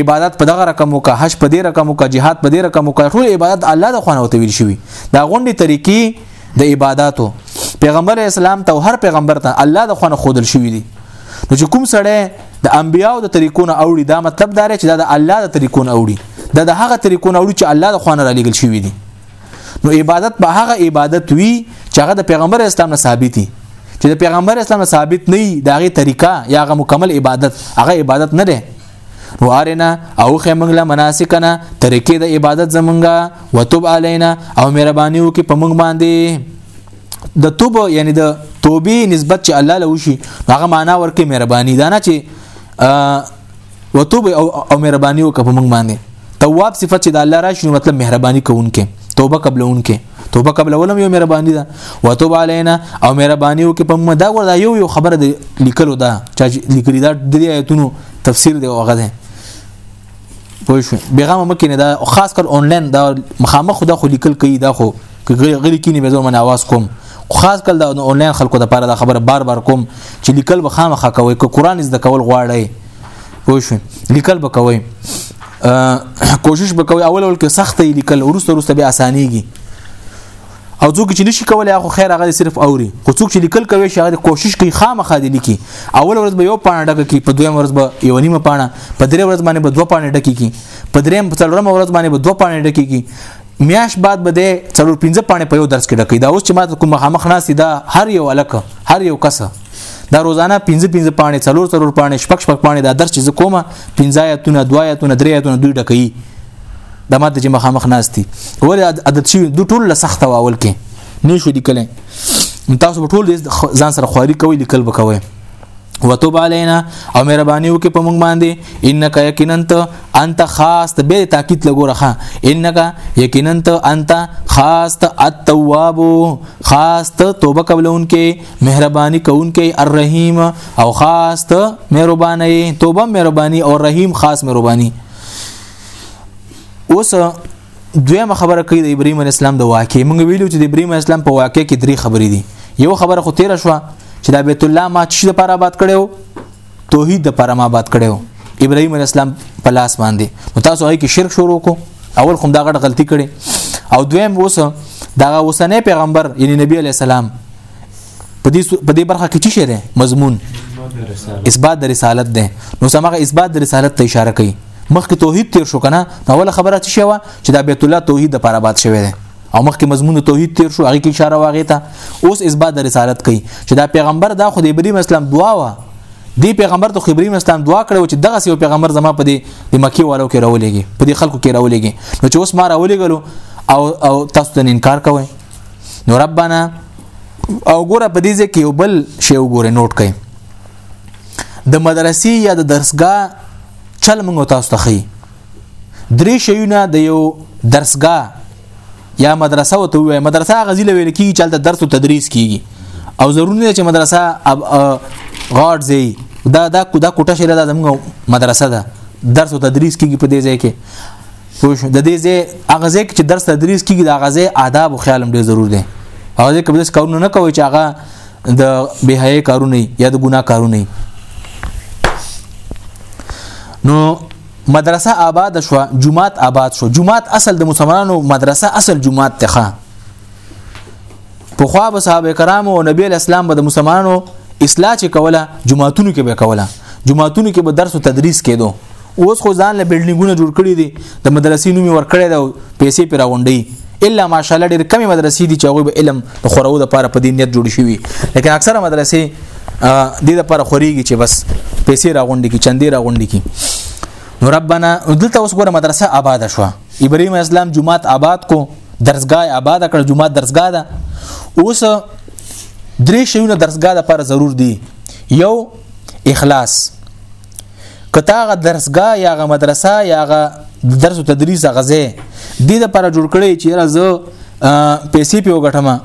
Speaker 1: عبادت په دغه رقم وکا حج په دې رقم وکا jihad په دې رقم وکا ټول عبادت الله د خوان او ته ویل شوی دا غونډي طریقې د عبادتو پیغمبر اسلام ته هر پیغمبر ته الله د خونه خودل شوی دی نو چې کوم سړی د انبیاو د طریقونو اوړي دا مطلب دار چې دا د الله د طریقونو اوړي دا د هغه طریقونو اوړي چې الله د خونه را لګل شوی دی نو عبادت به هغه عبادت وي چې هغه د پیغمبر اسلام نه ثابت دي چې د پیغمبر اسلام نه ثابت نه دی دا غي طریقه یا هغه مکمل عبادت هغه عبادت نه ده و ارنا او خې موږ له مناسکنا طریقې د عبادت زمونږه وتوب علینا او مهرباني وکي په موږ باندې د توب یعنی د توبې نسبت چې الله له وشي هغه معنا ورکې مهرباني دا نه چې وتوب او او مهرباني وکړه په موږ باندې تواب صفت چې د الله راشي مطلب مهرباني کوونکې توبه قبلونکې توبه قبلولم یو مهرباني ده وتوب علينا او مهرباني وکي په موږ دا وردا یو یو خبره د لیکلو ده چې لیکلي دا د آیتونو تفسیر دی هغه ده پوه شو بیغمه مکینه دا خاص کر آنلاین دا مخامخ خدا خو لیکل کوي دا خو غلی کینی به زه من आवाज کوم خاص کل دا آنلاین خلکو د پاره دا خبره بار بار کوم چې لیکل به خامخا کوي که قران زده کول غواړي پوه شو لیکل به کوئ کوشش به کوئ اول اول کې سخت لیکل ورسته ورسته به اسانيږي او څوک چې نشي کولای هغه خیر هغه صرف اوري خو څوک چې لیکل کوي چې هغه کوشش کوي خامخا دي لیکي اول ورځ به یو پاڼه ډکه کی په دویم ورځ به یو نیمه پاڼه په درې ورځ باندې به دوه پاڼې ډکې کی په دریم په څلورم ورځ باندې به دوه پاڼې ډکې کی میاش بعد به د څلور پنځه پاڼې په یو درس کې ډکې دا اوس چې ماته کوم مخامخ ناسي دا هر یو الک هر یو کس دا روزانه 15 15 پانی څلور څلور پانی شپږ شپږ پانی دا درس چې کومه 15 آیتونه 2 آیتونه 3 آیتونه دوی ډکې د ماده چې مخامخ ناشتي ول عادت شي د ټول له سخت واول کې نه شو دي کله تاسو ټول ځان سره خواري کوي لیکل بکوي وتوب علینا او مهرباني وکي په موږ باندې انک یقینا ته انت خاص ته به تاکید لګورخه انک یقینا ته انت خاص ته التواب خاص ته توبه قبلونکې مهرباني کوونکی الرحیم او خاص ته مهرباني توبه مهرباني او رحیم خاص مهرباني اوس دویمه خبره کوي د ابراهيم عليه السلام د واقع موږ ویلو چې د ابراهيم عليه السلام په واقع کې درې خبرې دي یو خبره خو تیر شو چې د بیت الله ما چې لپاره آباد کړو توحید د پرم آباد کړو ابراهيم عليه السلام په لاس باندې نو تاسو هغه کې شرک شروع کو اول کوم دا غټ غلطي کړي او دویم اوس دا اوسنۍ پیغمبر یعنی نبی عليه السلام په دې په دې برخه کې څه شری مضمون اثبات د رسالت ده نو سمغه اثبات د رسالت ته اشاره کوي مخکې توحید تیر شو کنه نو اول خبره څه شوه چې دا بیت الله توحید د پاره باد شوی دی او مخکې مضمون توحید تیر شو هغه کې اشاره واغې ته اوس اثبات د رسالت کوي چې دا پیغمبر دا خو د ابراهیم اسلام دعا و دی پیغمبر ته ابراهیم اسلام دعا کړو چې دغه سیو پیغمبر زما په دې د مکی والو کې راولېږي په دې خلکو کې راولېږي نو چې اوس ما راولېګلو او او تاسو ته انکار کوئ نو ربانا او ګوره په دې ځکه یو بل شی وګوره نوٹ کړئ د مدرسې یا د درسګاه چل موږ تاسو ته خي درې شیونه د یو درسګا یا مدرسه وته وي مدرسه غزي لوي لکه چې د درس او تدریس کیږي او ضروري نه چې مدرسه غاډ زی دا دا کودا کوټه شیره د زموږ مدرسه ده درس او تدریس کیږي په دې ځای کې پوه شو د دې ځای هغه ځای چې درس تدریس کیږي د هغه ځای آداب او خیال هم ډېر ضرور دی هغه ځای کې بس کارونه نه کوي چې هغه د بهای کارونه یا د ګناه کارونه نو مدرسه آباد شو جمعات آباد شو جمعات اصل د مسلمانانو مدرسه اصل جمعات ته په خوا به صحابه کرام او نبی اسلام به د مسلمانانو اصلاح چې کوله جمعاتونو کې به کوله جمعاتونو کې به درس او تدریس کېدو اوس خو ځان له بلډینګونو جوړ کړی دي د مدرسې نومي ورکړی دا پیسې پر راغونډي الا ماشاءالله ډېر کمی مدرسې دي چې هغه به علم د خورو د لپاره په دې نیت جوړ شوی لیکن اکثره مدرسې د دې لپاره خوريږي چې بس پیسې راغونډي کی چندې راغونډي کی نو ربنا دلته اوس ګوره مدرسه آباد شو ابراهيم اسلام جمعات آباد کو درسګاه آباد کړ جمعات درسګاه ده اوس درې شیونه درسګاه لپاره ضرور دي یو اخلاص کته هغه درسګه یا هغه مدرسه یا هغه درس او تدریس غزه د دې لپاره جوړ کړي چې را زه پیسې پیو غټما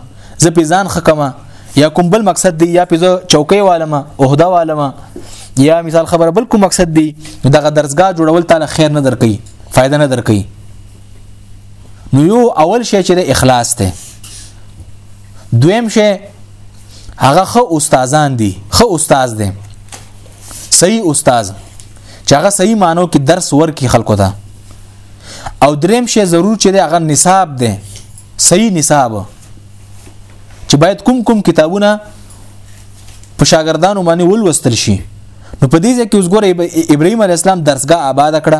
Speaker 1: زه پیزان خکما یا کوم بل مقصد دی یا پیزه چوکۍ والما عہده والما یا مثال خبره بل کوم مقصد دی دغه درسګه جوړول تعالی خیر نه درکې فائدہ نه درکې نو یو اول شی چې اخلاص ته دویم شی هغه خو استادان دي خو استاد دي صحیح استاد چې هغه صحیح مانو کې درس ورکي خلکو ته او دریم شی ضرور چې هغه نصاب دی صحیح نصاب چې باید کوم کوم کتابونه په شاګردانو باندې ولوستل شي نو په دې ځکه اوس ګوره ابراهيم عليه السلام درسګه آباد کړه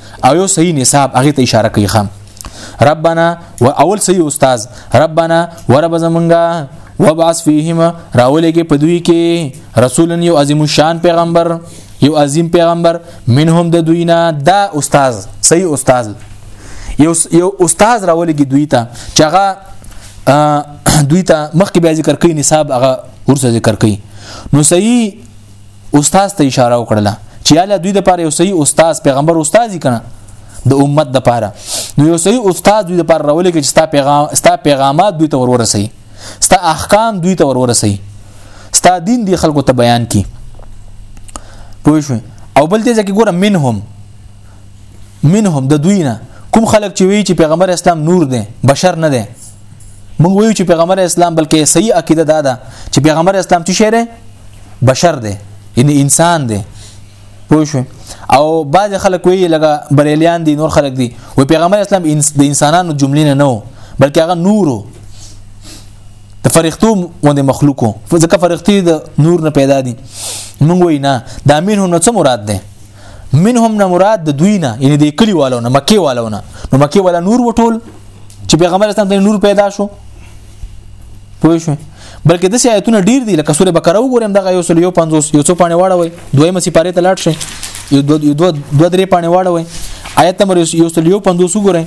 Speaker 1: او یو صحیح نصاب هغه ته اشاره کوي خام ربنا و اول صحیح استاد ربنا ورب زمونږه وبعث فیهم راولېږي په دوی کې رسولن یو عظیم شان پیغمبر یو عظیم پیغمبر منهم د دوی نه دا استاد صحیح استاد یو یو استاد راولېږي دوی ته چې هغه دوی ته مخکې بیا ذکر کوي نصاب هغه ورسره ذکر کوي نو صحیح استاد ته اشاره وکړه چې الله دوی د پاره یو صحیح استاد پیغمبر استادی کنه د امت د پاره نو یو صحیح استاد دوی د پاره راولې کې چې ستا پیغام ستا پیغامات دوی ته ورورسي ستا احکام دوی ته ورورسي ستا دین دی خلکو ته بیان کی پوه شو او بل دې ځکه ګوره منهم منهم د دوی نه کوم خلک چې وی چې پیغمبر اسلام نور دی بشر نه دی موږ وایو چې پیغمبر اسلام بلکې صحیح عقیده دا ده چې پیغمبر اسلام چې شهره بشر دی یعنی انسان دی پوه شو او بعض خلک وی لګه بریلیان دي نور خلک دي و پیغمبر اسلام د انسانانو جملې نه نو بلکې هغه نورو د فرښتو غوندې مخلوقو ځکه فرښتې د نور نه پیدا دي موږ وینا د امین هم څه مراد ده منهم نه مراد د دوی نه یعنی د کلی والو نه مکی والو نه نو مکی والا نور وټول چې پیغمبر اسلام ته نور پیدا شو پوه شو بلکې د آیتونه ډیر دي لکه سوره بقره وګورم دغه یو سل یو 50 یو څو پانه واړوي دویمه سپاره ته لاړ شي یو دو دو دو درې پانه واړوي آیت نمبر یو سل یو 50 وګورئ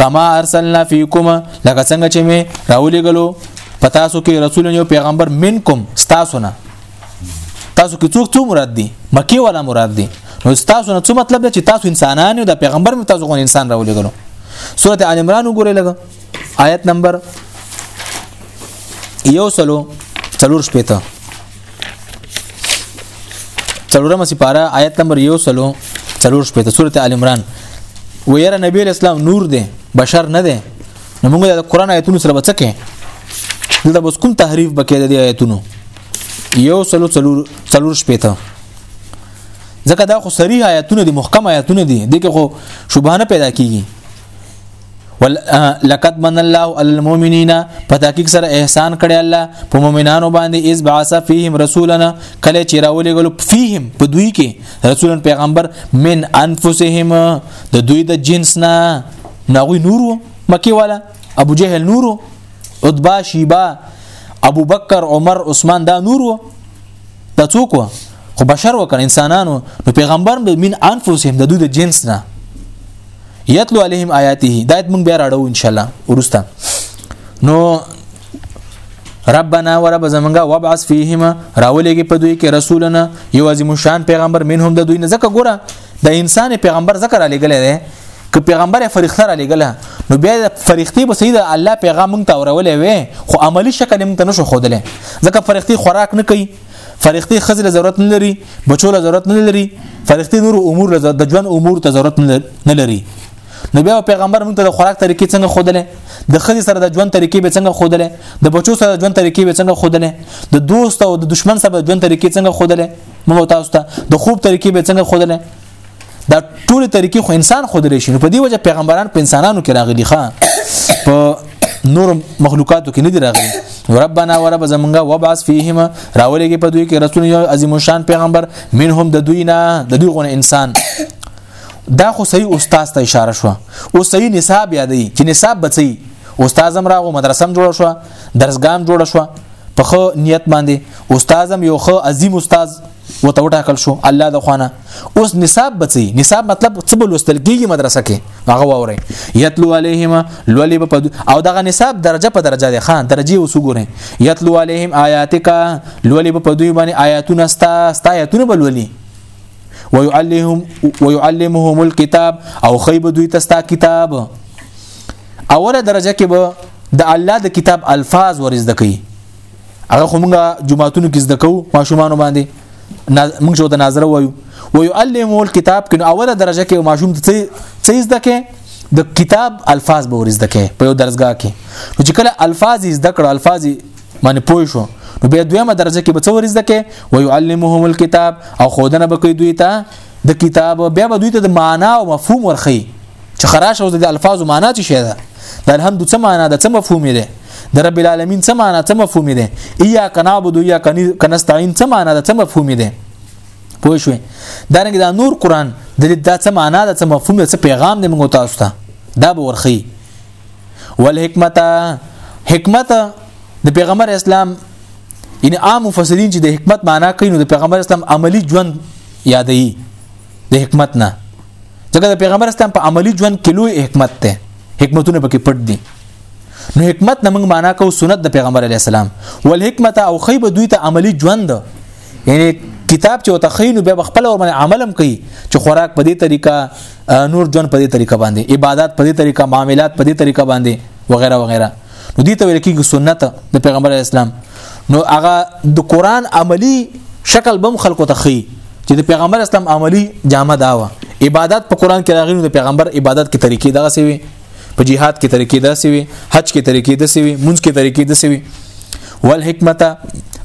Speaker 1: کما ارسلنا فیکم لکه څنګه چې می راولې غلو پتا سو کې رسول یو پیغمبر منکم تاسو نه تاسو کې څوک څو مراد دي مکی ولا مراد دي نو تاسو نه څه مطلب دی چې تاسو انسانان یو د پیغمبر مې تاسو غون انسان راولې غلو سورته ال عمران وګورئ لګ آیت نمبر یو سلو څلور شپته څلورمه سپاره آیت نمبر یو سلو څلور شپته سورته ال عمران ویره نبی اسلام نور دی بشر نه دی نو موږ د قران آیتونو سره بچکه دلته بس کوم تحریف بکې د آیتونو یو سلو څلور څلور شپېته ځکه دا خو صریح آیاتونه دي محکم آیاتونه دي دغه خو شوبهانه پیدا کیږي لقد من الله على المؤمنين په تحقیق سره احسان کړی الله په مؤمنانو باندې اذ بعث فيهم رسولنا کله چې راولې غلو فيهم په دوی کې رسولن پیغمبر من انفسهم د دوی د جنس نه ناغوی نورو مکی والا ابو جهل نورو عتبه شیبه ابو بکر عمر عثمان دا نور و دا څوک و خو بشر وکړ انسانانو نو پیغمبر د من انفسهم د دوی د جنس نه یتلو علیهم آیاته دا موږ بیا راړو ان شاء الله ورسته نو ربنا ورب زمنګا وبعث فیهما راولېږي په دوی کې رسولنا یو عظیم شان پیغمبر منهم د دوی نه زکه ګوره د انسان پیغمبر ذکر علی ګل دی که پیغمبر فرښتہ را لګل نو بیا فرښتې به سید الله پیغام مونږ ته اورولې وې خو عملی شکل مونږ ته نشو خودلې ځکه فرښتې خوراک نه کوي فرښتې خزله ضرورت نه لري بچو له ضرورت نه لري فرښتې نور امور له د ژوند امور ته ضرورت نه لري نو بیا پیغمبر مونږ ته د خوراک طریقې څنګه خودلې د خځې سره د ژوند طریقې به څنګه خودلې د بچو سره د ژوند طریقې به څنګه خودلې د دوست او د دشمن سره د ژوند طریقې څنګه خودلې موږ تاسو ته د خوب طریقې به څنګه خودلې دا ټول طریقې خو انسان خودلې شي په دې وجه پیغمبران په انسانانو کې راغلي ښا په نور مخلوقاتو کې نه دي راغلي ربنا ورب زمونږه وبعث فیهم راولېږي په دوی کې رسول یو عظیم شان پیغمبر منهم د دوی نه د دوی غو انسان دا خو صحیح استاد ته اشاره شو او صحیح نصاب یادې چې نصاب بچي استاد هم راغو مدرسه هم جوړ شو درسګام جوړ شو په خو نیت باندې استادم یو خو عظیم استاد وته وټاکل شو الله د خوانه اوس نصاب بچي نصاب مطلب څه بل وستل کیږي مدرسه کې هغه وره یتلو علیهم لولی په او دغه نصاب درجه په درجه ده خان درجه اوس ګوره یتلو علیهم آیاتک لولی په دوی باندې آیاتونه ستا ستا آیاتونه بلولي ويعلمهم ويعلمهم الكتاب او خيب دوی تستا کتاب اوله درجه کې به د الله د کتاب الفاظ ورز دکې هغه خو موږ جمعهتونو کې زده کوو ماشومان باندې موږ شو ته ناظره وایو ويعلم الكتاب کې اوله درجه کې ماشوم ته څه زده کې د کتاب الفاظ به ورز دکې په یو درسګه کې چې کله الفاظ زده کړ الفاظ باندې پوه شو نو به دویمه درجه کې به څو ورځ دکې ويعلمهم الكتاب او خودنه به کوي دوی ته د کتاب بیا به دوی ته د معنا او مفهوم ورخی چې خراش او د الفاظو معنا څه شي ده د الحمد څه معنا ده څه مفهوم ده د رب العالمین څه معنا څه مفهوم ده ایا کنابود یا کنستعين څه معنا ده څه مفهوم ده پوه شو دا رنګ دا نور قران د دې د څه معنا ده څه مفهوم ده څه پیغام ده موږ تاسو ته دا به ورخی ول حکمت حکمت د پیغمبر اسلام یعنی عام مفسرین چې د حکمت معنا کوي نو د پیغمبر اسلام عملی ژوند یادوي د حکمت نه ځکه د پیغمبر اسلام په عملی ژوند کې لوی حکمت ده حکمتونه پکې پټ دي نو حکمت نه موږ معنا کو سنت د پیغمبر علی السلام ول حکمت او خیب دوی ته عملی ژوند یعنی کتاب چې وتخینو به خپل ور باندې عملم کوي چې خوراک په دې طریقه نور ژوند په دې طریقه باندې عبادت په دې طریقه معاملات په دې طریقه باندې وغیرہ وغیرہ نو دي ته ویل کېږي سنت د پیغمبر اسلام نو هغه د قران عملی شکل بم خلکو ته خي چې د پیغمبر اسلام عملی جامه دا و عبادت په قران کې راغلی د پیغمبر عبادت کې طریقې دغه سوي په جهاد کې طریقې دا سوي حج کې طریقې دا سوي منځ کې طریقې دا سوي والحکمت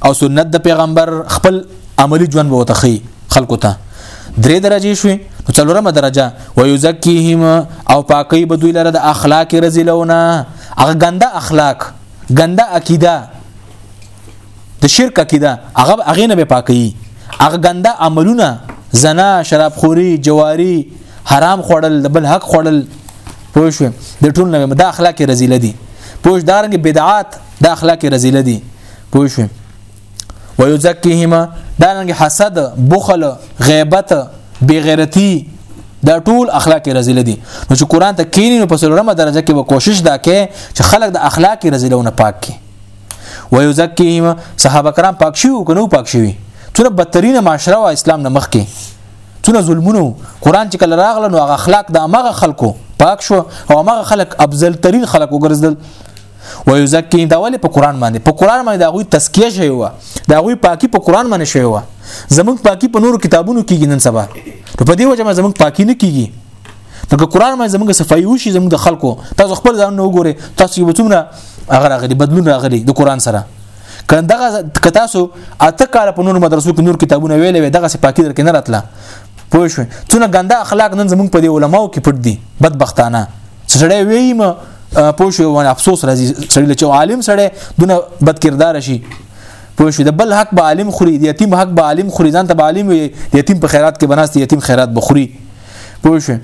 Speaker 1: او سنت د پیغمبر خپل عملی ژوند به وتخی خلکو ته درې درجه شوي نو څلورمه درجه ويزکيهم او پاکي به دوی لره د اخلاق رزلونه هغه ګنده اخلاق ګنده عقیده د شرک عقیده هغه هغه نه به پاکي هغه ګنده عملونه زنا شراب خوري جواری حرام خوړل د بل حق خوړل پوه شو د ټول نه د اخلاق رزيله دي پوه دارنګ بدعات د اخلاق رزيله دي پوه شو ويزکيهما دا رنګ حسد بخل غیبت بیغیرتی دا ټول اخلاقی رزیل دي نو چې قران ته کینی نو په سلورمه درجه کې به کوشش دا کې چې خلک د اخلاقی رزیلونه پاک کړي ويزکيهما صحابه کرام پاک شي او کنو پاک شي څوره بدترینه معاشره او اسلام نه مخ کې څونه ظلمونو قران چې کله راغله نو هغه اخلاق د امغه خلکو پاک شو او هغه خلک افضل ترین خلک وګرځدل ويزکي دا ولې په قران باندې په قران باندې دا غوي تزکیه شوی و دا غوي پاکي په قران باندې شوی و زمونږ پاکي په نورو کتابونو کېږي نن سبا نو په دې وجه ما زمونږ پاکي نه کېږي نو که قران باندې زمونږ صفائی وشي زمونږ د خلکو تاسو خپل ځان نو وګورئ تاسو یو څومره هغه راغلي بدلون راغلي د قران سره کندغه که تاسو اته کال په نور مدرسو کې نور کتابونه ویلې وي دغه صفاکی درک نه راتله پوه شو څونه ګنده اخلاق نن زمونږ په دې علماو کې پټ دي بدبختانه سړی وی ما پوه شو باندې افسوس راځي سړی لچو عالم سړی دونه بد کردار شي پوه شو د بل حق به عالم خوري د یتیم حق به عالم خوري ځان ته به عالم یتیم په خیرات کې بناست یتیم خیرات بخوري پوه شو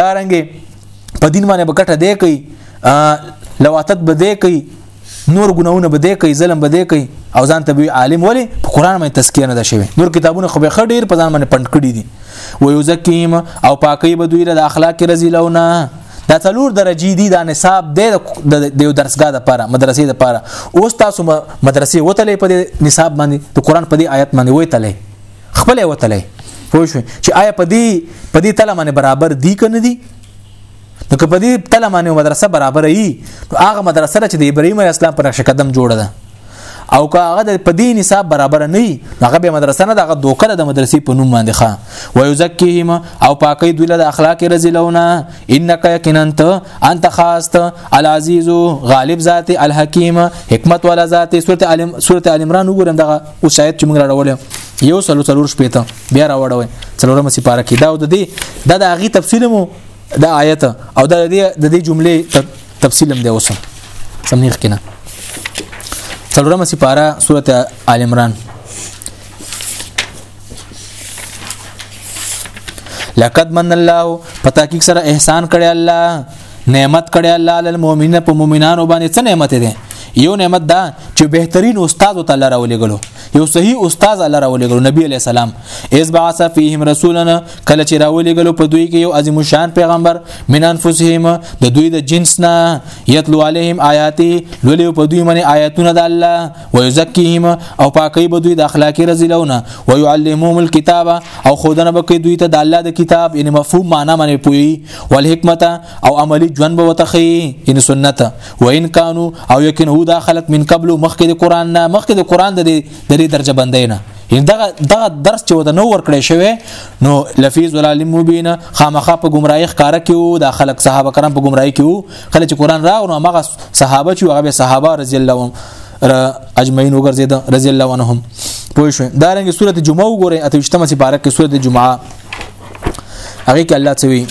Speaker 1: دا رنګه په دین باندې بکټه دی کوي لواتت به دی کوي نور ګناونه به دې کوي ظلم به دې کوي او ځان ته به عالم ولی په قران باندې تزکیه نه ده شوی نور کتابونه خو به خډیر په ځان باندې پند کړی دي و یزکیم او پاکي به دوی له اخلاق رزیلونه دا څلور درجې دي دا نصاب دی د یو درسګاه د پاره مدرسې د پاره اوس تاسو مدرسې وتلې په نصاب باندې د قران په دې آیت باندې وتلې خپل وتلې پوه شو چې آیا په دې په دې تله باندې برابر دي کنه دي نو که په دې تله باندې مدرسه برابر وي نو هغه مدرسه چې د ابراهیم علی السلام په نقش قدم جوړه ده او که هغه د په دین حساب برابر نه وي هغه به مدرسه نه دغه دوکره د مدرسې په نوم باندې ښه و یزکیهم او پاکي دوی له اخلاق رزلونه انک یقینا انت خاص العزیز غالب ذات الحکیم حکمت والا ذات سورته علم سورته ال عمران وګورم دغه او شاید چې موږ راړول یو سلو څلور شپې ته بیا راوړوي څلورمه سپاره کې دا د دې د هغه تفصیل مو دا آیت او دا د دې جملې تفصیل هم دی اوسه سمنیخ کنه څلورمه سپاره سورته آل عمران لقد من الله پتا کې سره احسان کړی الله نعمت کړی الله علی المؤمنین په مؤمنانو باندې څه نعمت دی یو نعمت دا چې بهترین استاد تعالی راولې غلو یو صحیح استاد الله راولېګلو نبی علی السلام اس بعث فیهم رسولنا کله چې راولېګلو په دوی کې یو عظیم شان پیغمبر من انفسهم د دوی د جنس نه یتلو علیهم آیاتی لولې په دوی باندې آیاتونه د الله و یزکیهم او پاکي به دوی د اخلاقی رزلونه و يعلمهم الكتاب او خودنه به کوي دوی ته د الله د کتاب یعنی مفهوم معنا باندې پوي ول حکمت او عملی ژوند به وتخي ان سنت وان کانو او یقین هو دا خلق من قبل مخکې د قران نه مخکې د قران د دې درجه بندې نه یعنی دغه دغه درس چې وته نو ورکړې شوی نو لفیظ ولال مبین خامخه په گمراهی ښکارا کیو د خلق صحابه کرام په گمراهی کیو خل چې قران راغ نو هغه صحابه چې هغه صحابه رضی الله عنهم اجمعین وګرځید رضی الله عنهم پوه شو دا رنګه سوره جمعه وګوره اته وشتمه سي بارک کې سوره جمعه هغه کې الله تعالی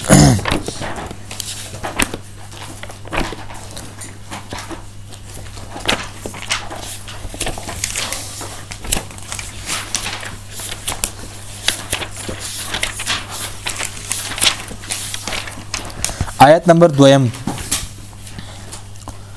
Speaker 1: آیت نمبر دویم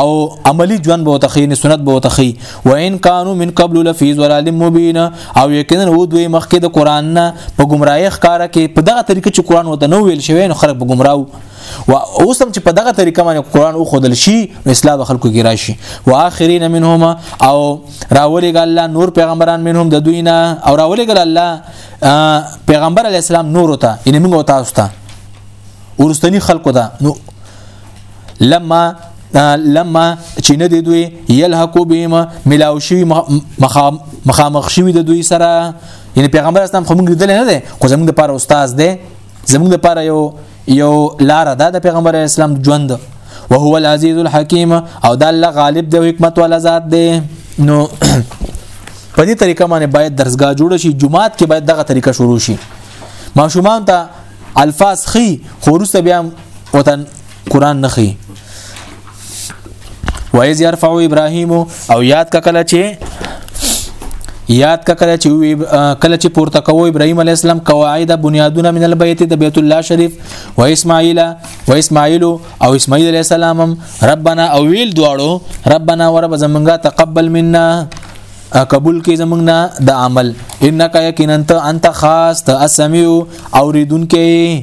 Speaker 1: او عملی ژوند به وتخی نه سنت به وتخی و ان کانوا من قبل لفی ظلال مبین او یقینا و دوی مخکې د قران نه په گمراهی ښکارا کې په دغه طریقه چې قران وته نو ویل شوی نو خلک به گمراه و اوس هم چې په دغه طریقه باندې قران او خودل شي نو اسلام خلکو کې راشي واخرین منهما او راولېګ الله نور پیغمبران منهم د دوی نه او راولېګ الله پیغمبر علی السلام نور ته یعنی موږ تاسو ته ورستنی خلکو ته نو لما لما چې نه دی دوی یلحقو بهم ملاو شوی مخامخ شوی د دوی سره یعنی پیغمبر اسلام خو موږ لیدل نه دی خو زموږ لپاره استاد دی زموږ لپاره یو یو لار ده د پیغمبر اسلام ژوند وهو العزیز الحکیم او د الله غالب د حکمت ولا ذات دی نو په دې طریقه باندې باید درسګه جوړ شي جمعات کې باید دغه طریقه شروع شي ماشومان ته الفاظ خي خورسته بیا وطن قران نه خي وایز يرفع ابراهيم او یاد کا کله چې یاد کا کله چې کله چې پورته کوو ابراهيم عليه السلام قواعد بنيادونه من البيت د بیت الله شریف و اسماعیل و اسماعیل او اسماعیل عليه السلام ربنا او ویل دواړو ربنا ورب زمونږه تقبل منا قبول کې زمونږ نه د عمل انک یقینا انت خاص ته اسمیو اوریدونکې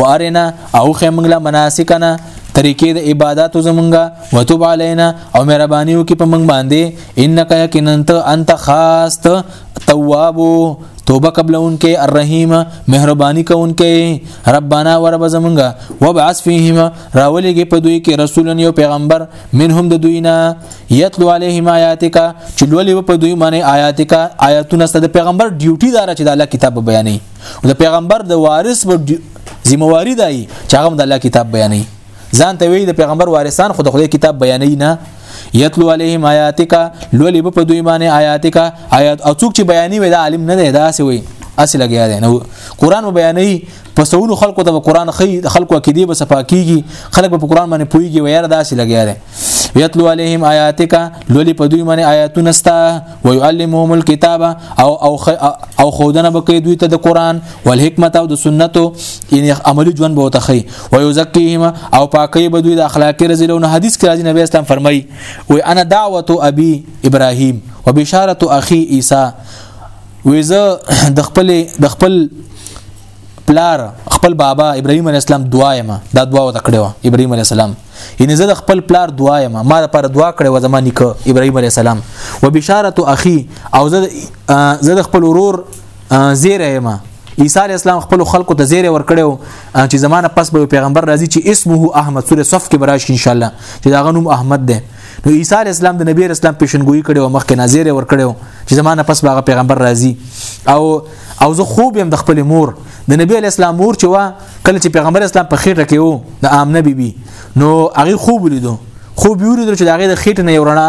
Speaker 1: وارنا او خمنګله مناسکنا طریقې د عبادت زمونږه وتوب علینا او مهرباني وکي په موږ باندې انک یقینا انت خاص تواب توبه قبلونکې الرحیم مهرباني کوونکې ربانا ورب زمونږه وبعث فیهم راولېږي په دوی کې رسولن یو پیغمبر منهم د دوی نه یتلو علیهم آیاتک چې لولې په دوی باندې آیاتک آیاتونه ست د پیغمبر ډیوټي دار چې د الله کتاب بیانې نو د پیغمبر د وارث به ذمہواری دی چې هغه د الله کتاب بیانوي ځان ته وی د پیغمبر وارثان خو د خدای کتاب بیانوي نه یتلو علیهم آیاتک لولی په دوی باندې آیاتک آیات او څوک چې بیانې وي دا عالم نه دی دا سی وي اصل لګیا دی نو قران بیانې په سونو خلکو ته قران خي خلکو کې دی بس پاکيږي خلک په قران باندې پويږي ويره دا اصل لګیا دی یتلو علیهم آیاتک لولی په دوی باندې آیاتونه ستا ويعلمهم الكتاب او او او خودنه بکې دوی ته د قران او حکمت او د سنت یعنی عملی ژوند به وتخی او یزکیهم او پاکي به دوی د اخلاقی رزلونه حدیث کې راځي نبی اسلام فرمای و انا دعوت ابي ابراهيم وبشاره اخي عيسى ويزه د خپل د خپل پلار خپل بابا ابراهيم عليه السلام دعا یم دا دعا وته کړو ابراهيم عليه السلام ان زه خپل پلار دعا یم ما پر دعا کړو زما نیک ابراهيم عليه السلام وبشاره اخي او زه زه خپل ورور زیره یم عیسی علی السلام خپل خلکو ته زیره ورکړو چې زمانه پس به پیغمبر راځي چې اسمه احمد سوره صف کې براش ان شاء الله چې دا غنوم احمد ده نو عیسی علی السلام د نبی اسلام پیشنګوئی کړو مخکې نازیره ورکړو چې زمانه پس به پیغمبر راځي او او زه خوب يم د خپل مور د نبی علی اسلام مور چې وا کله چې پیغمبر اسلام په خېټه کې وو د امنه بي بي نو هغه خوب ولیدو خوب یو لیدل چې د هغه د خېټه نه یو رڼا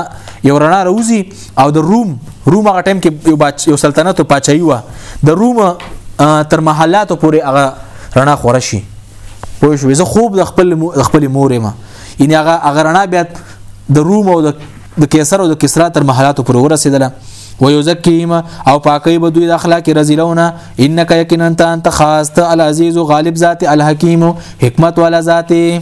Speaker 1: یو رڼا راوځي او د روم روم هغه ټیم کې یو باچ یو سلطنت او پاچایي و د روم تر محلاتو پورې هغه رڼا خوره شي پوه شو زه خوب د خپل خپل مور ما یعنی هغه هغه رڼا بیا د روم او د د قیصر او د کسرا تر محلاتو پر ورسېدله ويزکيهم او پاکي به دوی د اخلاق رزلونه انك يقينا انت خاص ته العزيز غالب ذات الحكيم حکمت ولا ذاته